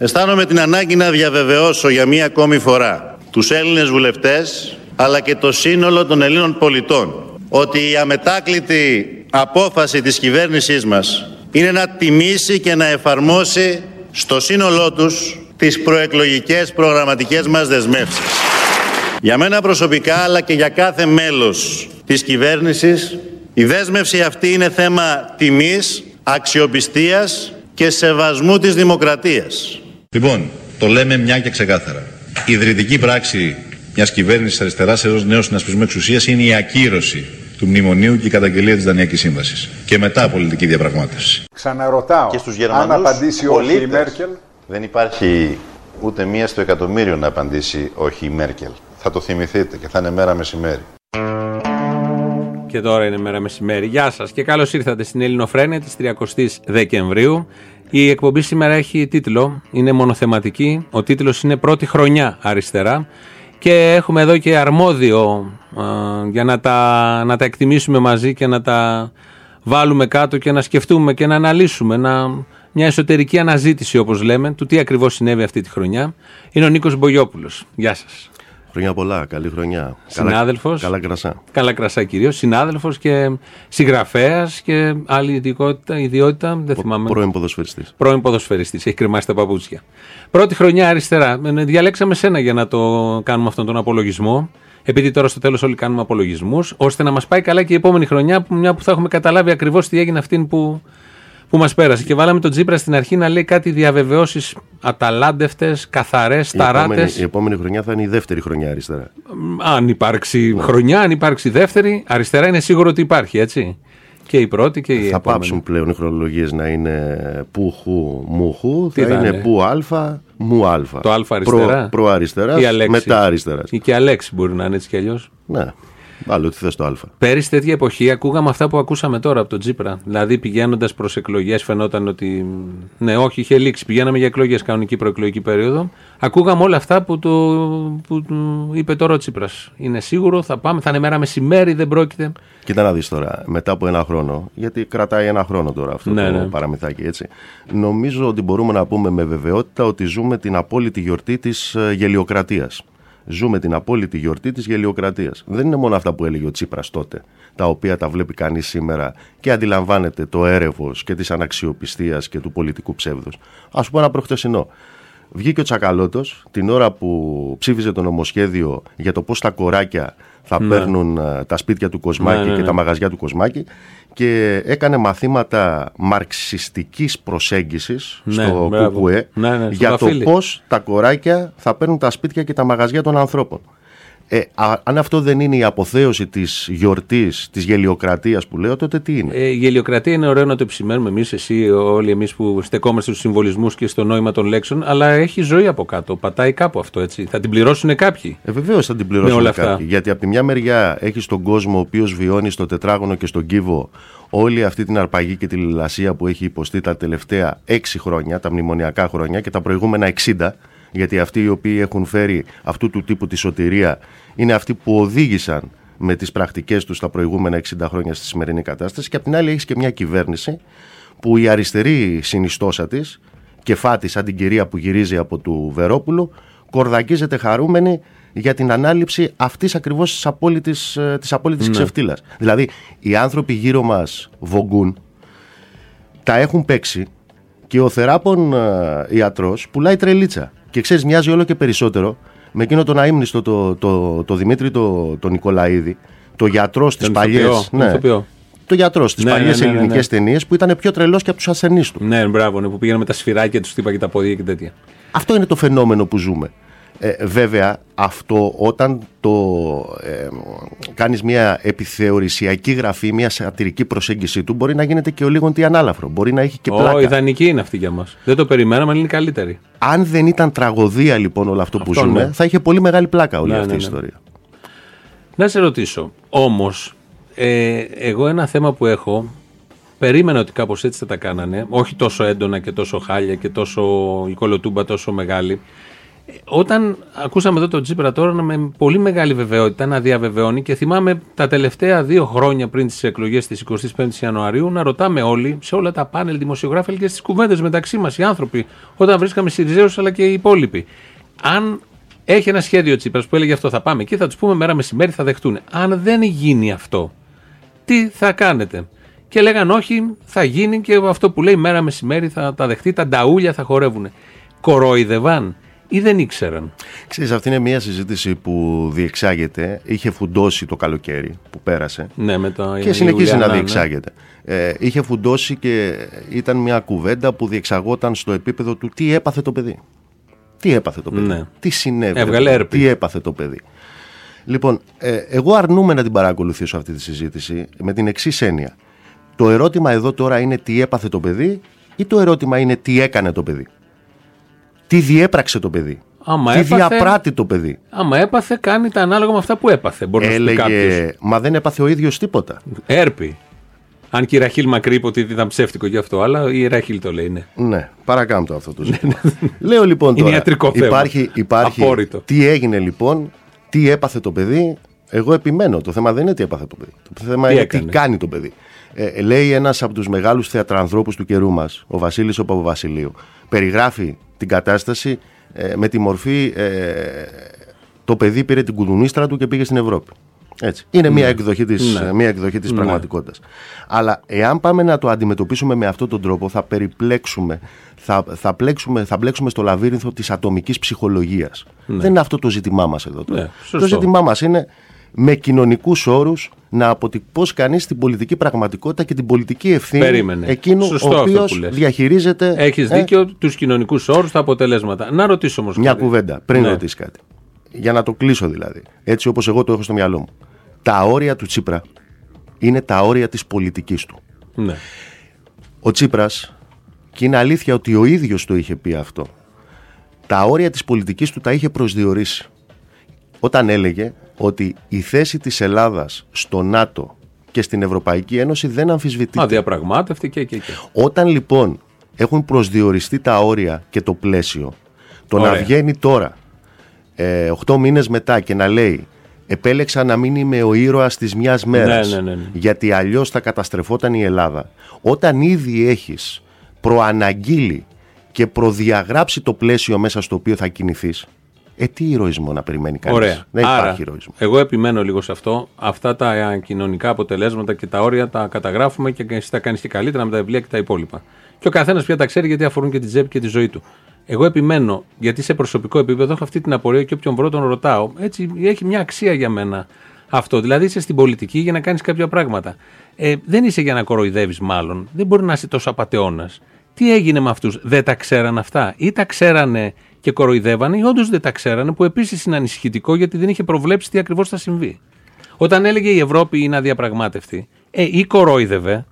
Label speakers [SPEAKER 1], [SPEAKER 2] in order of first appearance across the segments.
[SPEAKER 1] Αισθάνομαι την ανάγκη να διαβεβαιώσω για μία ακόμη φορά τους Έλληνες βουλευτές αλλά και το σύνολο των Ελλήνων πολιτών ότι η αμετάκλητη απόφαση της κυβέρνησής μας είναι να τιμήσει και να εφαρμόσει στο σύνολό τους τις προεκλογικές προγραμματικές μας δεσμεύσεις. Για μένα προσωπικά αλλά και για κάθε μέλος της κυβέρνησης η δέσμευση αυτή είναι θέμα τιμής, αξιοπιστίας και σεβασμού της δημοκρατίας.
[SPEAKER 2] Λοιπόν, το λέμε μια και ξεκάθαρα. Η ιδρυτική πράξη μιας κυβέρνησης αριστεράς ενός νέου συνασπισμού εξουσίας είναι η ακύρωση του μνημονίου και η καταγγελία της Δανειακή Σύμβασης. Και μετά πολιτική διαπραγμάτευση.
[SPEAKER 3] Ξαναρωτάω. Και στους αν απαντήσει όχι η Μέρκελ;
[SPEAKER 1] Δεν υπάρχει ούτε μία στο εκατομμύριο να απαντήσει όχι η Μέρκελ. Θα το θυμηθείτε και θα είναι μέρα μεσημέρι.
[SPEAKER 4] Και τώρα είναι μέρα μεσημέρι. Γεια σας και καλώς ήρθατε στην Ελληνοφρένεια της 30ης Δεκεμβρίου. Η εκπομπή σήμερα έχει τίτλο, είναι μονοθεματική. Ο τίτλος είναι Πρώτη χρονιά αριστερά. Και έχουμε εδώ και αρμόδιο για να τα, να τα εκτιμήσουμε μαζί και να τα βάλουμε κάτω και να σκεφτούμε και να αναλύσουμε. Να, μια εσωτερική αναζήτηση, όπως λέμε, του τι ακριβώς συνέβη αυτή τη χρονιά. Είναι ο Νίκος Μπογιόπουλος. Γεια σας.
[SPEAKER 5] Χρόνια πολλά, καλή χρονιά.
[SPEAKER 4] Συνάδελφος.
[SPEAKER 5] Καλά, κρασά.
[SPEAKER 4] Καλά κρασά κυρίως. Συνάδελφος και συγγραφέας και άλλη ιδιότητα, ιδιότητα δεν θυμάμαι.
[SPEAKER 5] Πρώην ποδοσφαιριστής.
[SPEAKER 4] Πρώην ποδοσφαιριστής. Έχει κρεμάσει τα παπούτσια. Πρώτη χρονιά αριστερά. Ε, διαλέξαμε σένα για να το κάνουμε αυτόν τον απολογισμό. Επειδή τώρα στο τέλος όλοι κάνουμε απολογισμούς, ώστε να μας πάει καλά και η επόμενη χρονιά, μια που θα έχουμε καταλάβει ακριβώς τι έγινε αυτήν που που μας πέρασε. Και βάλαμε τον Τζίπρα στην αρχή να λέει κάτι διαβεβαιώσεις αταλάντευτες, καθαρές, ταράτες.
[SPEAKER 5] Η επόμενη χρονιά θα είναι η δεύτερη χρονιά αριστερά.
[SPEAKER 4] Αν υπάρξει χρονιά, αν υπάρξει δεύτερη, αριστερά είναι σίγουρο ότι υπάρχει, έτσι. Και η πρώτη και η
[SPEAKER 5] θα
[SPEAKER 4] επόμενη.
[SPEAKER 5] Θα πάψουν πλέον οι χρονολογίες να είναι που, χου, μου, χου. Θα, είναι, που, α, μου, α.
[SPEAKER 4] Το α αριστερά.
[SPEAKER 5] Προ, αριστερά, μετά αριστεράς.
[SPEAKER 4] Ή και αλέξη μπορεί να είναι έτσι κι αλλιώς.
[SPEAKER 5] Ναι. Άλλο τι θες το Α.
[SPEAKER 4] Πέρυσι τέτοια εποχή ακούγαμε αυτά που ακούσαμε τώρα από τον Τζίπρα. Δηλαδή πηγαίνοντας προς εκλογές, φαινόταν ότι. Ναι, όχι, είχε λήξει. Πηγαίναμε για εκλογές, κανονική προεκλογική περίοδο. Ακούγαμε όλα αυτά που του, που του είπε τώρα ο Τσίπρας. Είναι σίγουρο, θα πάμε, θα είναι μέρα μεσημέρι, δεν πρόκειται.
[SPEAKER 5] Κοίτα να δεις τώρα, μετά από ένα χρόνο, γιατί κρατάει ένα χρόνο τώρα αυτό ναι, το ναι. παραμυθάκι έτσι. Νομίζω ότι μπορούμε να πούμε με βεβαιότητα ότι ζούμε την απόλυτη γιορτή της ε, γελιοκρατίας. Ζούμε την απόλυτη γιορτή της γελιοκρατίας. Δεν είναι μόνο αυτά που έλεγε ο Τσίπρας τότε, τα οποία τα βλέπει κανείς σήμερα και αντιλαμβάνεται το έρευος και της αναξιοπιστίας και του πολιτικού ψεύδους. Α πούμε ένα προχτεσινό. Βγήκε ο Τσακαλώτος την ώρα που ψήφιζε το νομοσχέδιο για το πώς τα κοράκια θα ναι. παίρνουν ε, τα σπίτια του Κοσμάκη ναι, ναι, και τα μαγαζιά του Κοσμάκη και έκανε μαθήματα μαρξιστικής προσέγγισης στο ΚΚΕ για το πώς τα κοράκια θα παίρνουν τα σπίτια και τα μαγαζιά των ανθρώπων. Ε, αν αυτό δεν είναι η αποθέωση της γιορτής, της γελιοκρατίας που λέω, τότε τι είναι;
[SPEAKER 4] Ε, η γελιοκρατία είναι ωραίο να το επισημαίνουμε εμείς, εσύ, όλοι εμείς που στεκόμαστε στους συμβολισμούς και στο νόημα των λέξεων, αλλά έχει ζωή από κάτω. Πατάει κάπου αυτό έτσι. Θα την πληρώσουν κάποιοι.
[SPEAKER 5] Ε, Βεβαίως θα την πληρώσουν όλα κάποιοι. Αυτά. Γιατί από τη μια μεριά έχει τον κόσμο ο οποίος βιώνει στο τετράγωνο και στον κύβο όλη αυτή την αρπαγή και τη λιλασία που έχει υποστεί τα τελευταία έξι χρόνια, τα μνημονιακά χρόνια και τα προηγούμενα 60 γιατί αυτοί οι οποίοι έχουν φέρει αυτού του τύπου τη σωτηρία είναι αυτοί που οδήγησαν με τις πρακτικές τους τα προηγούμενα 60 χρόνια στη σημερινή κατάσταση και απ' την άλλη έχεις και μια κυβέρνηση που η αριστερή συνιστόσα της κεφάτης σαν την κυρία που γυρίζει από του Βερόπουλου κορδακίζεται χαρούμενη για την ανάληψη αυτής ακριβώς της απόλυτης, ε, της απόλυτης ναι. ξεφτύλας. Δηλαδή οι άνθρωποι γύρω μας βογκούν, τα έχουν παίξει και ο θεράπων ε, ιατρός πουλάει τρελίτσα. Και ξέρεις, μοιάζει όλο και περισσότερο με εκείνο τον αίμνηστο το, το, το, Δημήτρη το, το Νικολαίδη, το γιατρό στις παλιές. Ναι, το γιατρό στις ναι, παλιές ναι, ναι, ναι ελληνικές ναι. ταινίες που ήταν πιο τρελός και από τους ασθενείς του.
[SPEAKER 4] Ναι, μπράβο, ναι, που πήγαινε με τα σφυράκια τους τύπα και τα πόδια και τέτοια.
[SPEAKER 5] Αυτό είναι το φαινόμενο που ζούμε. Ε, βέβαια, αυτό όταν το ε, κάνεις μια επιθεωρησιακή γραφή, μια σατυρική προσέγγιση του, μπορεί να γίνεται και ο λίγο τι ανάλαφρο. Μπορεί να έχει και πλάκα.
[SPEAKER 4] Ω, ιδανική είναι αυτή για μας. Δεν το περιμέναμε, αλλά είναι καλύτερη.
[SPEAKER 5] Αν δεν ήταν τραγωδία λοιπόν όλο αυτό, που ζούμε, ναι. θα είχε πολύ μεγάλη πλάκα όλη ναι, αυτή ναι, η ναι. ιστορία.
[SPEAKER 4] Να σε ρωτήσω, όμως, ε, εγώ ένα θέμα που έχω, περίμενα ότι κάπως έτσι θα τα κάνανε, όχι τόσο έντονα και τόσο χάλια και τόσο η κολοτούμπα τόσο μεγάλη, Όταν ακούσαμε εδώ τον Τσίπρα τώρα με πολύ μεγάλη βεβαιότητα να διαβεβαιώνει και θυμάμαι τα τελευταία δύο χρόνια πριν τις εκλογές της 25η Ιανουαρίου να ρωτάμε όλοι σε όλα τα πάνελ δημοσιογράφοι και στις κουβέντες μεταξύ μας οι άνθρωποι, όταν βρίσκαμε Σιριζέους αλλά και οι υπόλοιποι. Αν έχει ένα σχέδιο Τσίπρας που έλεγε αυτό θα πάμε εκεί, θα τους πούμε μέρα μεσημέρι θα δεχτούν. Αν δεν γίνει αυτό, τι θα κάνετε; Και λέγαν όχι, θα γίνει και αυτό που λέει μέρα μεσημέρι θα τα δεχτεί, τα νταούλια θα χορεύουν. Κορόιδευαν ή δεν ήξεραν;
[SPEAKER 5] Ξέρεις, αυτή είναι μια συζήτηση που διεξάγεται, είχε φουντώσει το καλοκαίρι που πέρασε
[SPEAKER 4] ναι, με το
[SPEAKER 5] και συνεχίζει να ναι. διεξάγεται. Ε, είχε φουντώσει και ήταν μια κουβέντα που διεξαγόταν στο επίπεδο του τι έπαθε το παιδί. Τι έπαθε το παιδί, ναι. τι συνέβη,
[SPEAKER 4] Έβγαλε
[SPEAKER 5] τι έπαθε το παιδί. Λοιπόν, ε, εγώ αρνούμαι να την παρακολουθήσω αυτή τη συζήτηση με την εξής έννοια. Το ερώτημα εδώ τώρα είναι τι έπαθε το παιδί ή το ερώτημα είναι τι έκανε το παιδί. Τι διέπραξε το παιδί.
[SPEAKER 4] Άμα
[SPEAKER 5] τι έπαθε, διαπράττει το παιδί.
[SPEAKER 4] Άμα έπαθε, κάνει τα ανάλογα με αυτά που έπαθε. Μπορεί
[SPEAKER 5] Έλεγε,
[SPEAKER 4] να πει
[SPEAKER 5] μα δεν έπαθε ο ίδιος τίποτα.
[SPEAKER 4] Έρπη. Αν και η Ραχίλ Μακρύ είπε ότι ήταν ψεύτικο γι' αυτό, αλλά η Ραχίλ το λέει, ναι.
[SPEAKER 5] Ναι, παρακάμπτω αυτό το ζήτημα. Λέω λοιπόν τώρα.
[SPEAKER 4] Είναι ιατρικό θέμα.
[SPEAKER 5] Υπάρχει, υπάρχει
[SPEAKER 4] Απόρριτο.
[SPEAKER 5] τι έγινε λοιπόν, τι έπαθε το παιδί. Εγώ επιμένω. Το θέμα δεν είναι τι έπαθε το παιδί. Το θέμα τι είναι έκανε. τι κάνει το παιδί. Ε, λέει ένας από τους μεγάλους θεατρανθρώπους του καιρού μας, ο Βασίλης ο Παπαβασιλείου. Περιγράφει την κατάσταση ε, με τη μορφή ε, το παιδί πήρε την κουδουνίστρα του και πήγε στην Ευρώπη. Έτσι. Είναι μια ναι. εκδοχή της, ναι. μια εκδοχή της ναι. πραγματικότητας. Αλλά εάν πάμε να το αντιμετωπίσουμε με αυτόν τον τρόπο θα περιπλέξουμε, θα, θα, πλέξουμε, θα μπλέξουμε στο λαβύρινθο της ατομικής ψυχολογίας. Ναι. Δεν είναι αυτό το ζήτημά μας εδώ τώρα. το ζήτημά μας είναι με κοινωνικούς όρους να αποτυπώσει κανείς την πολιτική πραγματικότητα και την πολιτική ευθύνη
[SPEAKER 4] Περίμενε.
[SPEAKER 5] εκείνου ο οποίος διαχειρίζεται.
[SPEAKER 4] Έχεις ε, δίκιο τους κοινωνικούς όρους, τα αποτελέσματα. Να ρωτήσω όμως.
[SPEAKER 5] Μια κουβέντα πριν ναι. ρωτήσεις κάτι. Για να το κλείσω δηλαδή. Έτσι όπως εγώ το έχω στο μυαλό μου. Τα όρια του Τσίπρα είναι τα όρια της πολιτικής του.
[SPEAKER 4] Ναι.
[SPEAKER 5] Ο Τσίπρας, και είναι αλήθεια ότι ο ίδιος το είχε πει αυτό, τα όρια της πολιτικής του τα είχε προσδιορίσει. Όταν έλεγε ότι η θέση της Ελλάδας στο ΝΑΤΟ και στην Ευρωπαϊκή Ένωση δεν αμφισβητείται.
[SPEAKER 4] Αδιαπραγμάτευτη και, και,
[SPEAKER 5] Όταν λοιπόν έχουν προσδιοριστεί τα όρια και το πλαίσιο, το να βγαίνει τώρα, ε, 8 μήνες μετά και να λέει επέλεξα να μην είμαι ο ήρωας της μιας μέρας,
[SPEAKER 4] ναι, ναι, ναι, ναι.
[SPEAKER 5] γιατί αλλιώς θα καταστρεφόταν η Ελλάδα. Όταν ήδη έχεις προαναγγείλει και προδιαγράψει το πλαίσιο μέσα στο οποίο θα κινηθείς, ε, τι ηρωισμό να περιμένει κανείς;
[SPEAKER 4] Ωραία.
[SPEAKER 5] Δεν Άρα, υπάρχει ηρωισμός.
[SPEAKER 4] Εγώ επιμένω λίγο σε αυτό. Αυτά τα κοινωνικά αποτελέσματα και τα όρια τα καταγράφουμε και εσύ τα κάνεις και καλύτερα με τα βιβλία και τα υπόλοιπα. Και ο καθένας πια τα ξέρει γιατί αφορούν και τη τσέπη και τη ζωή του. Εγώ επιμένω, γιατί σε προσωπικό επίπεδο έχω αυτή την απορία και όποιον βρω τον ρωτάω. Έτσι έχει μια αξία για μένα αυτό. Δηλαδή είσαι στην πολιτική για να κάνεις κάποια πράγματα. Ε, δεν είσαι για να κοροϊδεύεις, μάλλον. Δεν μπορεί να είσαι τόσο απαταιώνας. Τι έγινε με αυτούς, δεν τα ξέραν αυτά, ή τα ξέρανε και κοροϊδεύανε, ή όντως δεν τα ξέρανε, που επίσης είναι ανησυχητικό γιατί δεν είχε προβλέψει τι ακριβώς θα συμβεί. Όταν έλεγε η Ευρώπη είναι αδιαπραγμάτευτη, ε, ή κορόιδευε,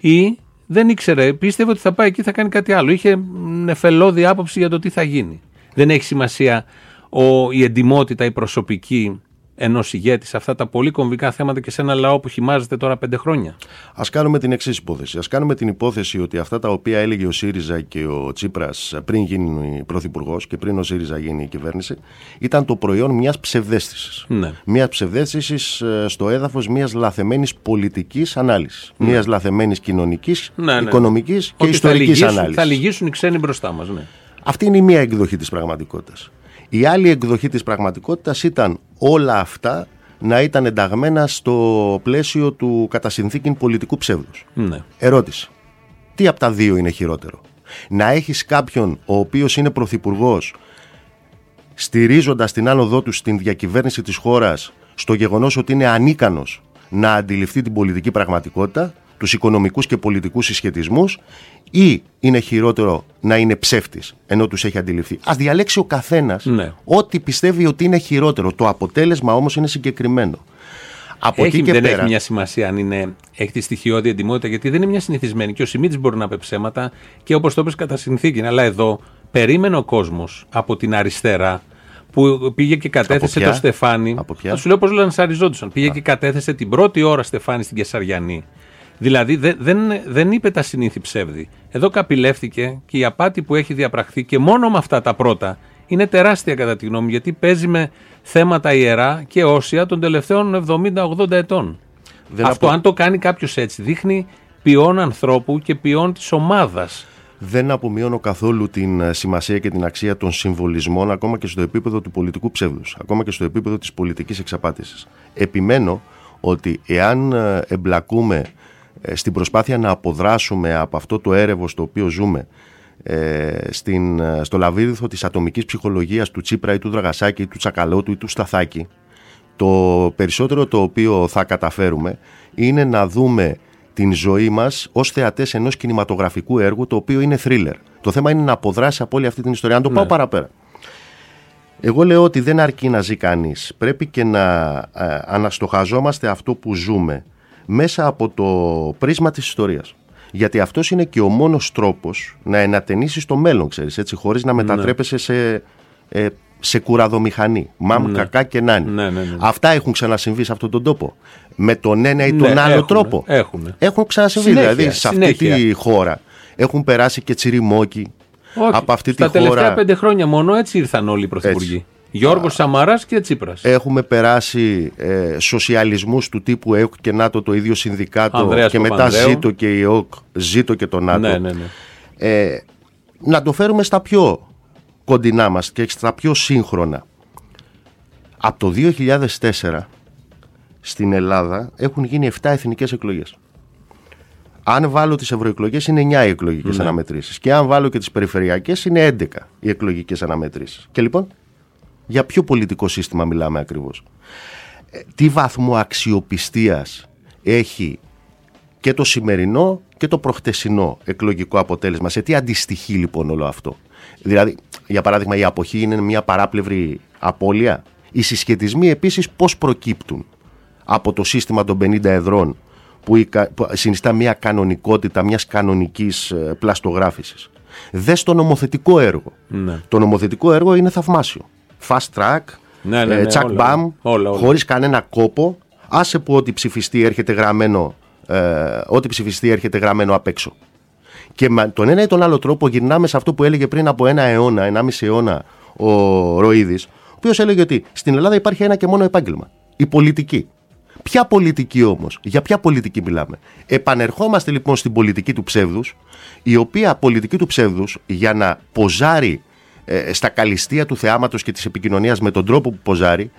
[SPEAKER 4] ή δεν ήξερε, πίστευε ότι θα πάει εκεί θα κάνει κάτι άλλο. Είχε νεφελώδη άποψη για το τι θα γίνει. Δεν έχει σημασία ο, η εντιμότητα, η προσωπική ενός ηγέτης σε αυτά τα πολύ κομβικά θέματα και σε ένα λαό που χυμάζεται τώρα πέντε χρόνια.
[SPEAKER 5] Α κάνουμε την εξής υπόθεση. Α κάνουμε την υπόθεση ότι αυτά τα οποία έλεγε ο ΣΥΡΙΖΑ και ο Τσίπρας πριν γίνει πρωθυπουργός και πριν ο ΣΥΡΙΖΑ γίνει η κυβέρνηση ήταν το προϊόν μιας ψευδέστησης.
[SPEAKER 4] Ναι.
[SPEAKER 5] Μιας ψευδέστησης ε, στο έδαφος μιας λαθεμένης πολιτικής ανάλυσης. Ναι. Μιας λαθεμένης κοινωνικής, ναι, ναι, οικονομικής και ιστορικής ανάλυσης.
[SPEAKER 4] Θα λυγίσουν οι ξένοι μπροστά μας. Ναι.
[SPEAKER 5] Αυτή είναι η μία εκδοχή της πραγματικότητας. Η άλλη εκδοχή της πραγματικότητας ήταν όλα αυτά να ήταν ενταγμένα στο πλαίσιο του κατά συνθήκη πολιτικού ψεύδους.
[SPEAKER 4] Ναι.
[SPEAKER 5] Ερώτηση. Τι από τα δύο είναι χειρότερο; Να έχεις κάποιον ο οποίος είναι πρωθυπουργός, στηρίζοντας την άνοδό του στην διακυβέρνηση της χώρας στο γεγονός ότι είναι ανίκανος να αντιληφθεί την πολιτική πραγματικότητα, τους οικονομικούς και πολιτικούς συσχετισμούς ή είναι χειρότερο να είναι ψεύτης ενώ τους έχει αντιληφθεί. Α διαλέξει ο καθένας
[SPEAKER 4] ναι.
[SPEAKER 5] ό,τι πιστεύει ότι είναι χειρότερο. Το αποτέλεσμα όμως είναι συγκεκριμένο.
[SPEAKER 4] Από έχει, και δεν πέρα... έχει μια σημασία αν είναι, έχει τη στοιχειώδη εντυμότητα, γιατί δεν είναι μια συνηθισμένη. Και ο Σιμίτης μπορεί να πει ψέματα και όπως το είπε κατά συνθήκη. Αλλά εδώ περίμενε ο κόσμος από την αριστερά που πήγε και κατέθεσε το Στεφάνι.
[SPEAKER 5] Από ποια; Θα
[SPEAKER 4] σου λέω πώς λανσαριζόντουσαν. Πήγε και κατέθεσε την πρώτη ώρα Στεφάνι στην Κεσαριανή Δηλαδή δεν, δεν, δεν είπε τα συνήθι ψεύδι. Εδώ καπηλεύτηκε και η απάτη που έχει διαπραχθεί και μόνο με αυτά τα πρώτα είναι τεράστια κατά τη γνώμη μου, γιατί παίζει με θέματα ιερά και όσια των τελευταίων 70-80 ετών. Αυτό, αν το κάνει κάποιος έτσι, δείχνει ποιόν ανθρώπου και ποιόν της ομάδας.
[SPEAKER 5] Δεν απομειώνω καθόλου την ε, σημασία και την αξία των συμβολισμών ακόμα και στο επίπεδο του πολιτικού ψεύδους, ακόμα και στο επίπεδο της πολιτικής εξαπάτησης. Επιμένω ότι εάν ε, εμπλακούμε ε, στην προσπάθεια να αποδράσουμε από αυτό το έρευο στο οποίο ζούμε στην, στο λαβύρινθο της ατομικής ψυχολογίας του Τσίπρα ή του Δραγασάκη ή του Τσακαλώτου ή του Σταθάκη το περισσότερο το οποίο θα καταφέρουμε είναι να δούμε την ζωή μας ως θεατές ενός κινηματογραφικού έργου το οποίο είναι θρίλερ. Το θέμα είναι να αποδράσει από όλη αυτή την ιστορία. Αν το πάω ναι. παραπέρα. Εγώ λέω ότι δεν αρκεί να ζει κανείς. Πρέπει και να ε, αναστοχαζόμαστε αυτό που ζούμε μέσα από το πρίσμα της ιστορίας. Γιατί αυτός είναι και ο μόνος τρόπος να ενατενίσει το μέλλον, ξέρεις, έτσι, χωρίς να ναι. μετατρέπεσαι σε ε, σε κουραδομηχανή. Μαμ, ναι. κακά και νάνι. Ναι, ναι, ναι, Αυτά έχουν ξανασυμβεί σε αυτόν τον τόπο. Με τον ένα ή τον ναι, άλλο τρόπο.
[SPEAKER 4] Έχουν.
[SPEAKER 5] Έχουν ξανασυμβεί. Συνέχεια, δηλαδή σε αυτή τη χώρα έχουν περάσει και τσιριμόκι.
[SPEAKER 4] Όχι, από αυτή τη χώρα. Τα τελευταία πέντε χρόνια μόνο έτσι ήρθαν όλοι οι πρωθυπουργοί. Γιώργος Σαμαράς και Τσίπρας.
[SPEAKER 5] Έχουμε περάσει ε, σοσιαλισμούς του τύπου ΕΟΚ και ΝΑΤΟ το ίδιο συνδικάτο Ανδρέας και μετά ζήτω και η ΕΟΚ, ζήτω και το ΝΑΤΟ. Ναι, ναι, ναι. Ε, να το φέρουμε στα πιο κοντινά μας και στα πιο σύγχρονα. Από το 2004 στην Ελλάδα έχουν γίνει 7 εθνικές εκλογές. Αν βάλω τις ευρωεκλογές είναι 9 οι εκλογικές ναι. αναμετρήσεις και αν βάλω και τις περιφερειακές είναι 11 οι εκλογικές αναμετρήσεις. Και λοιπόν, για ποιο πολιτικό σύστημα μιλάμε ακριβώς; Ε, τι βαθμό αξιοπιστίας έχει και το σημερινό και το προχτεσινό εκλογικό αποτέλεσμα; Σε τι αντιστοιχεί λοιπόν όλο αυτό; Δηλαδή, για παράδειγμα, η αποχή είναι μια παράπλευρη απώλεια; Οι συσχετισμοί επίσης πώς προκύπτουν από το σύστημα των 50 εδρών που συνιστά μια κανονικότητα μιας κανονικής ε, πλαστογράφησης; Δες το νομοθετικό έργο. Ναι. Το νομοθετικό έργο είναι θαυμάσιο. Fast track, ναι, ναι, ε, check bam, χωρίς κανένα κόπο. Άσε που ό,τι ψηφιστεί έρχεται γραμμένο, ε, ό,τι ψηφιστεί έρχεται γραμμένο απ' έξω. Και με τον ένα ή τον άλλο τρόπο γυρνάμε σε αυτό που έλεγε πριν από ένα αιώνα, ενάμιση αιώνα ο Ροίδης, ο οποίος έλεγε ότι στην Ελλάδα υπάρχει ένα και μόνο επάγγελμα. Η πολιτική. Ποια πολιτική όμως, για ποια πολιτική μιλάμε. Επανερχόμαστε λοιπόν στην πολιτική του ψεύδους, η οποία πολιτική του ψεύδους για να ποζάρει ε, στα καλυστία του θεάματος και της επικοινωνίας με τον τρόπο που ποζάρει,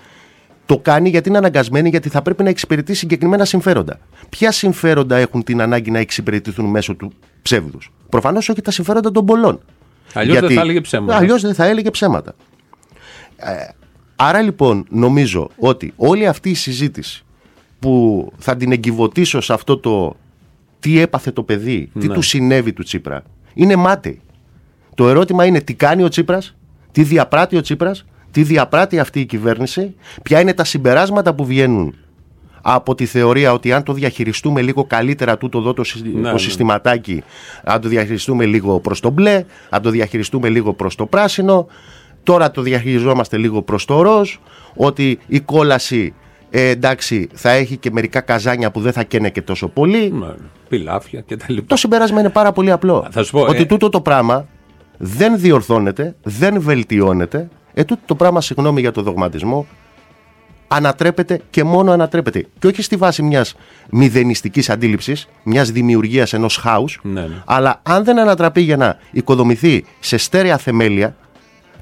[SPEAKER 5] το κάνει γιατί είναι αναγκασμένη, γιατί θα πρέπει να εξυπηρετήσει συγκεκριμένα συμφέροντα. Ποια συμφέροντα έχουν την ανάγκη να εξυπηρετηθούν μέσω του ψεύδους; Προφανώς όχι τα συμφέροντα των πολλών.
[SPEAKER 4] Αλλιώς δεν θα έλεγε ψέματα.
[SPEAKER 5] Αλλιώς δεν θα έλεγε ψέματα. Ε, άρα λοιπόν νομίζω ότι όλη αυτή η συζήτηση που θα την εγκυβωτήσω σε αυτό το τι έπαθε το παιδί, τι ναι. του συνέβη του Τσίπρα, είναι μάταιη. Το ερώτημα είναι τι κάνει ο Τσίπρας, τι διαπράττει ο Τσίπρας, τι διαπράττει αυτή η κυβέρνηση, ποια είναι τα συμπεράσματα που βγαίνουν από τη θεωρία ότι αν το διαχειριστούμε λίγο καλύτερα τούτο εδώ το, ναι, ναι. συστηματάκι, αν το διαχειριστούμε λίγο προς το μπλε, αν το διαχειριστούμε λίγο προς το πράσινο, τώρα το διαχειριζόμαστε λίγο προς το ροζ, ότι η κόλαση ε, εντάξει, θα έχει και μερικά καζάνια που δεν θα καίνε και τόσο πολύ. Ναι,
[SPEAKER 4] πιλάφια κτλ.
[SPEAKER 5] Το συμπέρασμα είναι πάρα πολύ απλό. ότι ε... τούτο το πράγμα δεν διορθώνεται, δεν βελτιώνεται. Ε, τούτο το πράγμα, συγγνώμη για το δογματισμό, ανατρέπεται και μόνο ανατρέπεται. Και όχι στη βάση μιας μηδενιστικής αντίληψης, μιας δημιουργίας ενός χάους, ναι, ναι. αλλά αν δεν ανατραπεί για να οικοδομηθεί σε στέρεα θεμέλια,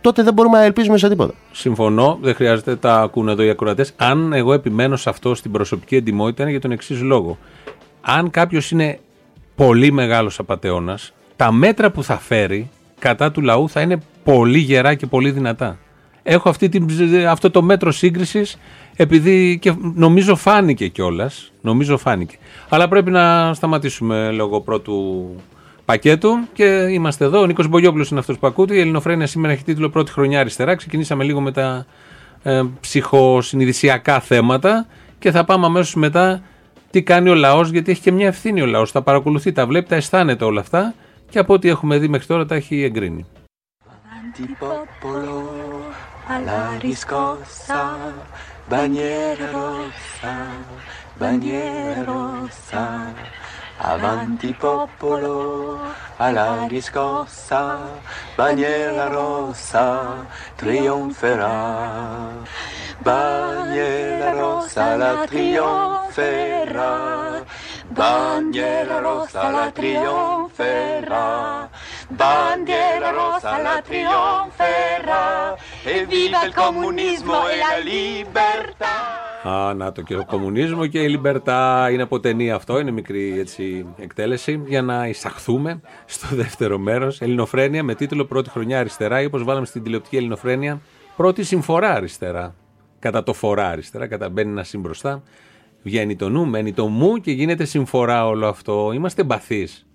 [SPEAKER 5] τότε δεν μπορούμε να ελπίζουμε σε τίποτα.
[SPEAKER 4] Συμφωνώ, δεν χρειάζεται τα ακούνε εδώ οι ακροατές. Αν εγώ επιμένω σε αυτό στην προσωπική εντυμότητα, είναι για τον εξής λόγο. Αν κάποιος είναι πολύ μεγάλος απαταιώνας, τα μέτρα που θα φέρει κατά του λαού θα είναι πολύ γερά και πολύ δυνατά έχω αυτή την, αυτό το μέτρο σύγκρισης επειδή και νομίζω φάνηκε κιόλας. Νομίζω φάνηκε. Αλλά πρέπει να σταματήσουμε λόγω πρώτου πακέτου και είμαστε εδώ. Ο Νίκος Μπογιόπουλος είναι αυτός που ακούτε. Η Ελληνοφρένια σήμερα έχει τίτλο Πρώτη χρονιά αριστερά. Ξεκινήσαμε λίγο με τα ε, ψυχοσυνειδησιακά θέματα και θα πάμε αμέσως μετά τι κάνει ο λαός, γιατί έχει και μια ευθύνη ο λαός. Τα παρακολουθεί, τα βλέπει, τα αισθάνεται όλα αυτά και από ό,τι έχουμε δει μέχρι τώρα τα έχει εγκρίνει
[SPEAKER 6] Avanti popolo, alla riscossa, bandiera rossa trionferà. Bandiera rossa la trionferà, bandiera rossa la trionferà. Bandiera rossa la trionferà e viva il comunismo e la libertà.
[SPEAKER 4] Α, να το και ο κομμουνισμό και η Λιμπερτά είναι από ταινία αυτό, είναι μικρή έτσι, εκτέλεση για να εισαχθούμε στο δεύτερο μέρος. Ελληνοφρένεια με τίτλο Πρώτη χρονιά αριστερά ή όπως βάλαμε στην τηλεοπτική Ελληνοφρένεια, Πρώτη συμφορά αριστερά. Κατά το φορά αριστερά, κατά μπαίνει ένα συμπροστά. Βγαίνει το νου, μένει το μου και γίνεται συμφορά όλο αυτό. Είμαστε μπαθείς.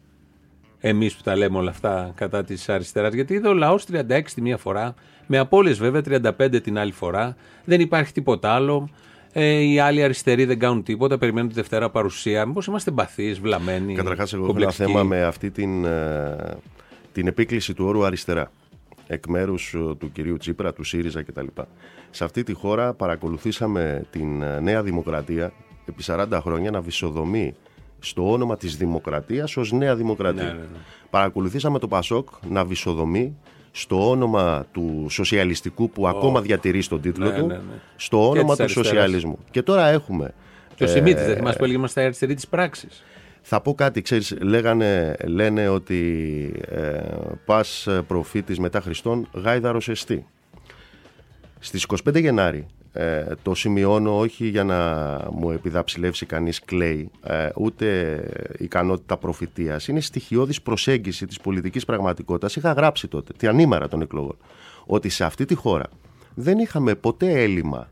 [SPEAKER 4] Εμείς που τα λέμε όλα αυτά κατά της αριστεράς. Γιατί είδε ο λαό 36 τη μία φορά, με απώλειες βέβαια 35 την άλλη φορά. Δεν υπάρχει τίποτα άλλο. Ε, οι άλλοι αριστεροί δεν κάνουν τίποτα, περιμένουν τη Δευτέρα παρουσία. Μήπως είμαστε μπαθεί, βλαμμένοι.
[SPEAKER 5] Καταρχάς, εγώ έχω ένα θέμα με αυτή την, ε, την επίκληση του όρου αριστερά εκ μέρους ε, του κυρίου Τσίπρα, του ΣΥΡΙΖΑ κτλ. Σε αυτή τη χώρα παρακολουθήσαμε την ε, Νέα Δημοκρατία επί 40 χρόνια να βυσοδομεί στο όνομα της δημοκρατίας ως Νέα Δημοκρατία. Ναι, ναι, ναι. Παρακολουθήσαμε το Πασόκ να βυσοδομεί στο όνομα του σοσιαλιστικού που ακόμα διατηρεί στον τίτλο ναι, του, ναι, ναι. στο όνομα του σοσιαλισμού. Και τώρα έχουμε.
[SPEAKER 4] Και ο ε, Σιμίτη, δεν θυμάσαι που έλεγε στα αριστερή της πράξης.
[SPEAKER 5] Θα πω κάτι, ξέρεις, λέγανε, λένε ότι ε, πας προφήτης μετά Χριστόν γάιδαρος εστί. Στις 25 Γενάρη ε, το σημειώνω όχι για να μου επιδαψιλεύσει κανείς κλαίει, ε, ούτε ικανότητα προφητείας. Είναι στοιχειώδης προσέγγιση της πολιτικής πραγματικότητας. Είχα γράψει τότε, τη ανήμερα των εκλογών, ότι σε αυτή τη χώρα δεν είχαμε ποτέ έλλειμμα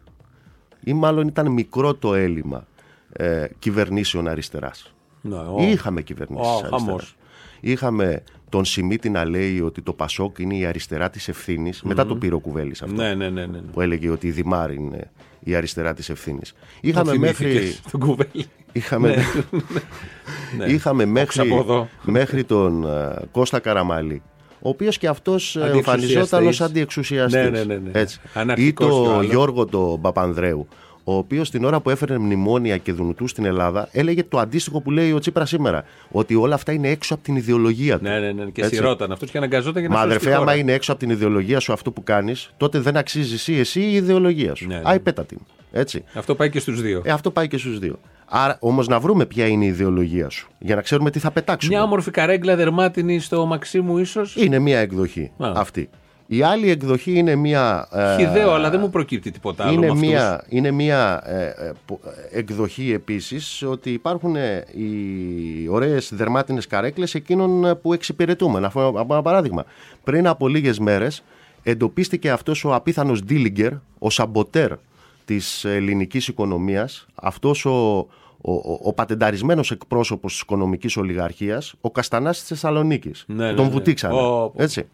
[SPEAKER 5] ή μάλλον ήταν μικρό το έλλειμμα ε, κυβερνήσεων αριστεράς. Ναι, Είχαμε κυβερνήσεις αριστεράς. Είχαμε τον Σιμίτη να λέει ότι το Πασόκ είναι η αριστερά της ευθυνη Μετά το πήρε ο Κουβέλης αυτό.
[SPEAKER 4] Ναι, ναι, ναι, ναι,
[SPEAKER 5] Που έλεγε ότι η Δημάρ είναι η αριστερά της ευθύνης. Είχαμε μέχρι.
[SPEAKER 4] Τον Κουβέλη.
[SPEAKER 5] Είχαμε, ναι, ναι. είχαμε μέχρι, μέχρι τον uh, Κώστα Καραμαλή ο οποίος και αυτός ε, εμφανιζόταν ως αντιεξουσιαστής.
[SPEAKER 4] Ναι, ναι, ναι, ναι.
[SPEAKER 5] Ή το Γιώργο τον Παπανδρέου, ο οποίος την ώρα που έφερε μνημόνια και δουνουτού στην Ελλάδα έλεγε το αντίστοιχο που λέει ο Τσίπρα σήμερα. Ότι όλα αυτά είναι έξω από την ιδεολογία του.
[SPEAKER 4] Ναι, ναι, ναι. Και σειρώταν αυτός και αναγκαζόταν για να
[SPEAKER 5] Μα αδερφέ, άμα είναι έξω από την ιδεολογία σου αυτό που κάνεις, τότε δεν αξίζει εσύ, εσύ η ιδεολογία σου. Ναι, ναι. Άι, πέτα την. Έτσι.
[SPEAKER 4] Αυτό πάει και στους δύο.
[SPEAKER 5] Ε, αυτό πάει και στους δύο. Άρα όμως να βρούμε ποια είναι η ιδεολογία σου. Για να ξέρουμε τι θα πετάξουμε.
[SPEAKER 4] Μια όμορφη καρέγκλα δερμάτινη στο Μαξίμου, ίσως;
[SPEAKER 5] Είναι μια εκδοχή αυτή. Η άλλη εκδοχή είναι μια.
[SPEAKER 4] Ε, Χιδαίο, αλλά δεν μου προκύπτει τίποτα άλλο.
[SPEAKER 5] Είναι, μια, είναι μια ε, ε, εκδοχή επίσης ότι υπάρχουν οι ωραίες δερμάτινες καρέκλες εκείνων που εξυπηρετούμε. Να πω ένα παράδειγμα. Πριν από λίγες μέρες εντοπίστηκε αυτός ο απίθανος Ντίλιγκερ, ο σαμποτέρ της ελληνικής οικονομίας, αυτός ο, ο, ο, ο πατενταρισμένος εκπρόσωπος της οικονομικής ολιγαρχίας, ο Καστανά τη Θεσσαλονίκης. Ναι, τον ναι, ναι. βουτήξανε. Έτσι.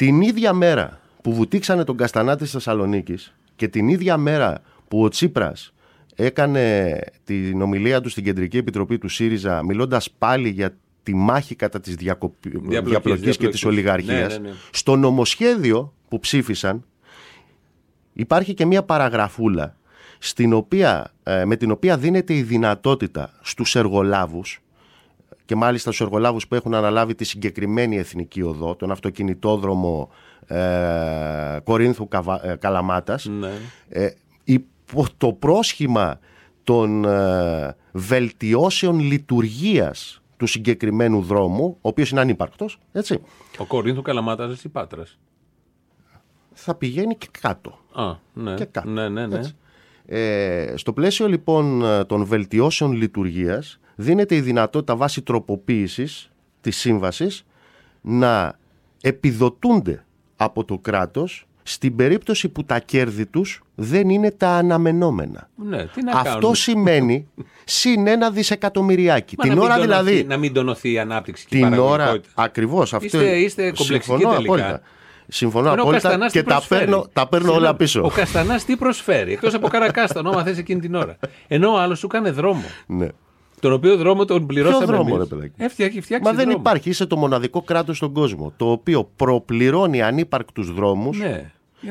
[SPEAKER 5] Την ίδια μέρα που βουτήξανε τον Καστανά της Θεσσαλονίκης και την ίδια μέρα που ο Τσίπρας έκανε την ομιλία του στην Κεντρική Επιτροπή του ΣΥΡΙΖΑ μιλώντας πάλι για τη μάχη κατά της διαπλοκής, και της ολιγαρχίας ναι, ναι, ναι. στο νομοσχέδιο που ψήφισαν υπάρχει και μια παραγραφούλα στην οποία, ε, με την οποία δίνεται η δυνατότητα στους εργολάβους και μάλιστα στους εργολάβους που έχουν αναλάβει τη συγκεκριμένη εθνική οδό, τον αυτοκινητόδρομο ε, Κορίνθου ε, Καλαμάτας, ναι. ε, υπό το πρόσχημα των ε, βελτιώσεων λειτουργίας του συγκεκριμένου δρόμου, ο οποίος είναι ανύπαρκτος, έτσι.
[SPEAKER 4] Ο Κορίνθου Καλαμάτας ή Πάτρας.
[SPEAKER 5] Θα πηγαίνει και κάτω.
[SPEAKER 4] Α, ναι. Και κάτω. Ναι, ναι, ναι.
[SPEAKER 5] Ε, στο πλαίσιο λοιπόν των βελτιώσεων λειτουργίας δίνεται η δυνατότητα βάσει τροποποίησης της σύμβασης να επιδοτούνται από το κράτος στην περίπτωση που τα κέρδη τους δεν είναι τα αναμενόμενα.
[SPEAKER 4] Ναι, τι να
[SPEAKER 5] Αυτό σημαίνει συν ένα δισεκατομμυριάκι.
[SPEAKER 4] την ώρα δηλαδή. Να μην τονωθεί η ανάπτυξη και
[SPEAKER 5] την η ώρα Ακριβώς.
[SPEAKER 4] Αυτό, είστε, είστε συμφωνώ απόλυτα.
[SPEAKER 5] Συμφωνώ απόλυτα και τα παίρνω, τα παίρνω όλα πίσω.
[SPEAKER 4] Ο Καστανάς τι προσφέρει, εκτός από καρακάστα, άμα θες εκείνη την ώρα. Ενώ ο άλλος σου κάνει δρόμο.
[SPEAKER 5] Ναι.
[SPEAKER 4] Τον οποίο δρόμο τον πληρώσαμε.
[SPEAKER 5] Ποιο δρόμο, ρε παιδάκι;
[SPEAKER 4] Έφτιαξε,
[SPEAKER 5] Μα δεν υπάρχει. Είσαι το μοναδικό κράτος στον κόσμο το οποίο προπληρώνει ανύπαρκτους δρόμους.
[SPEAKER 4] Ναι.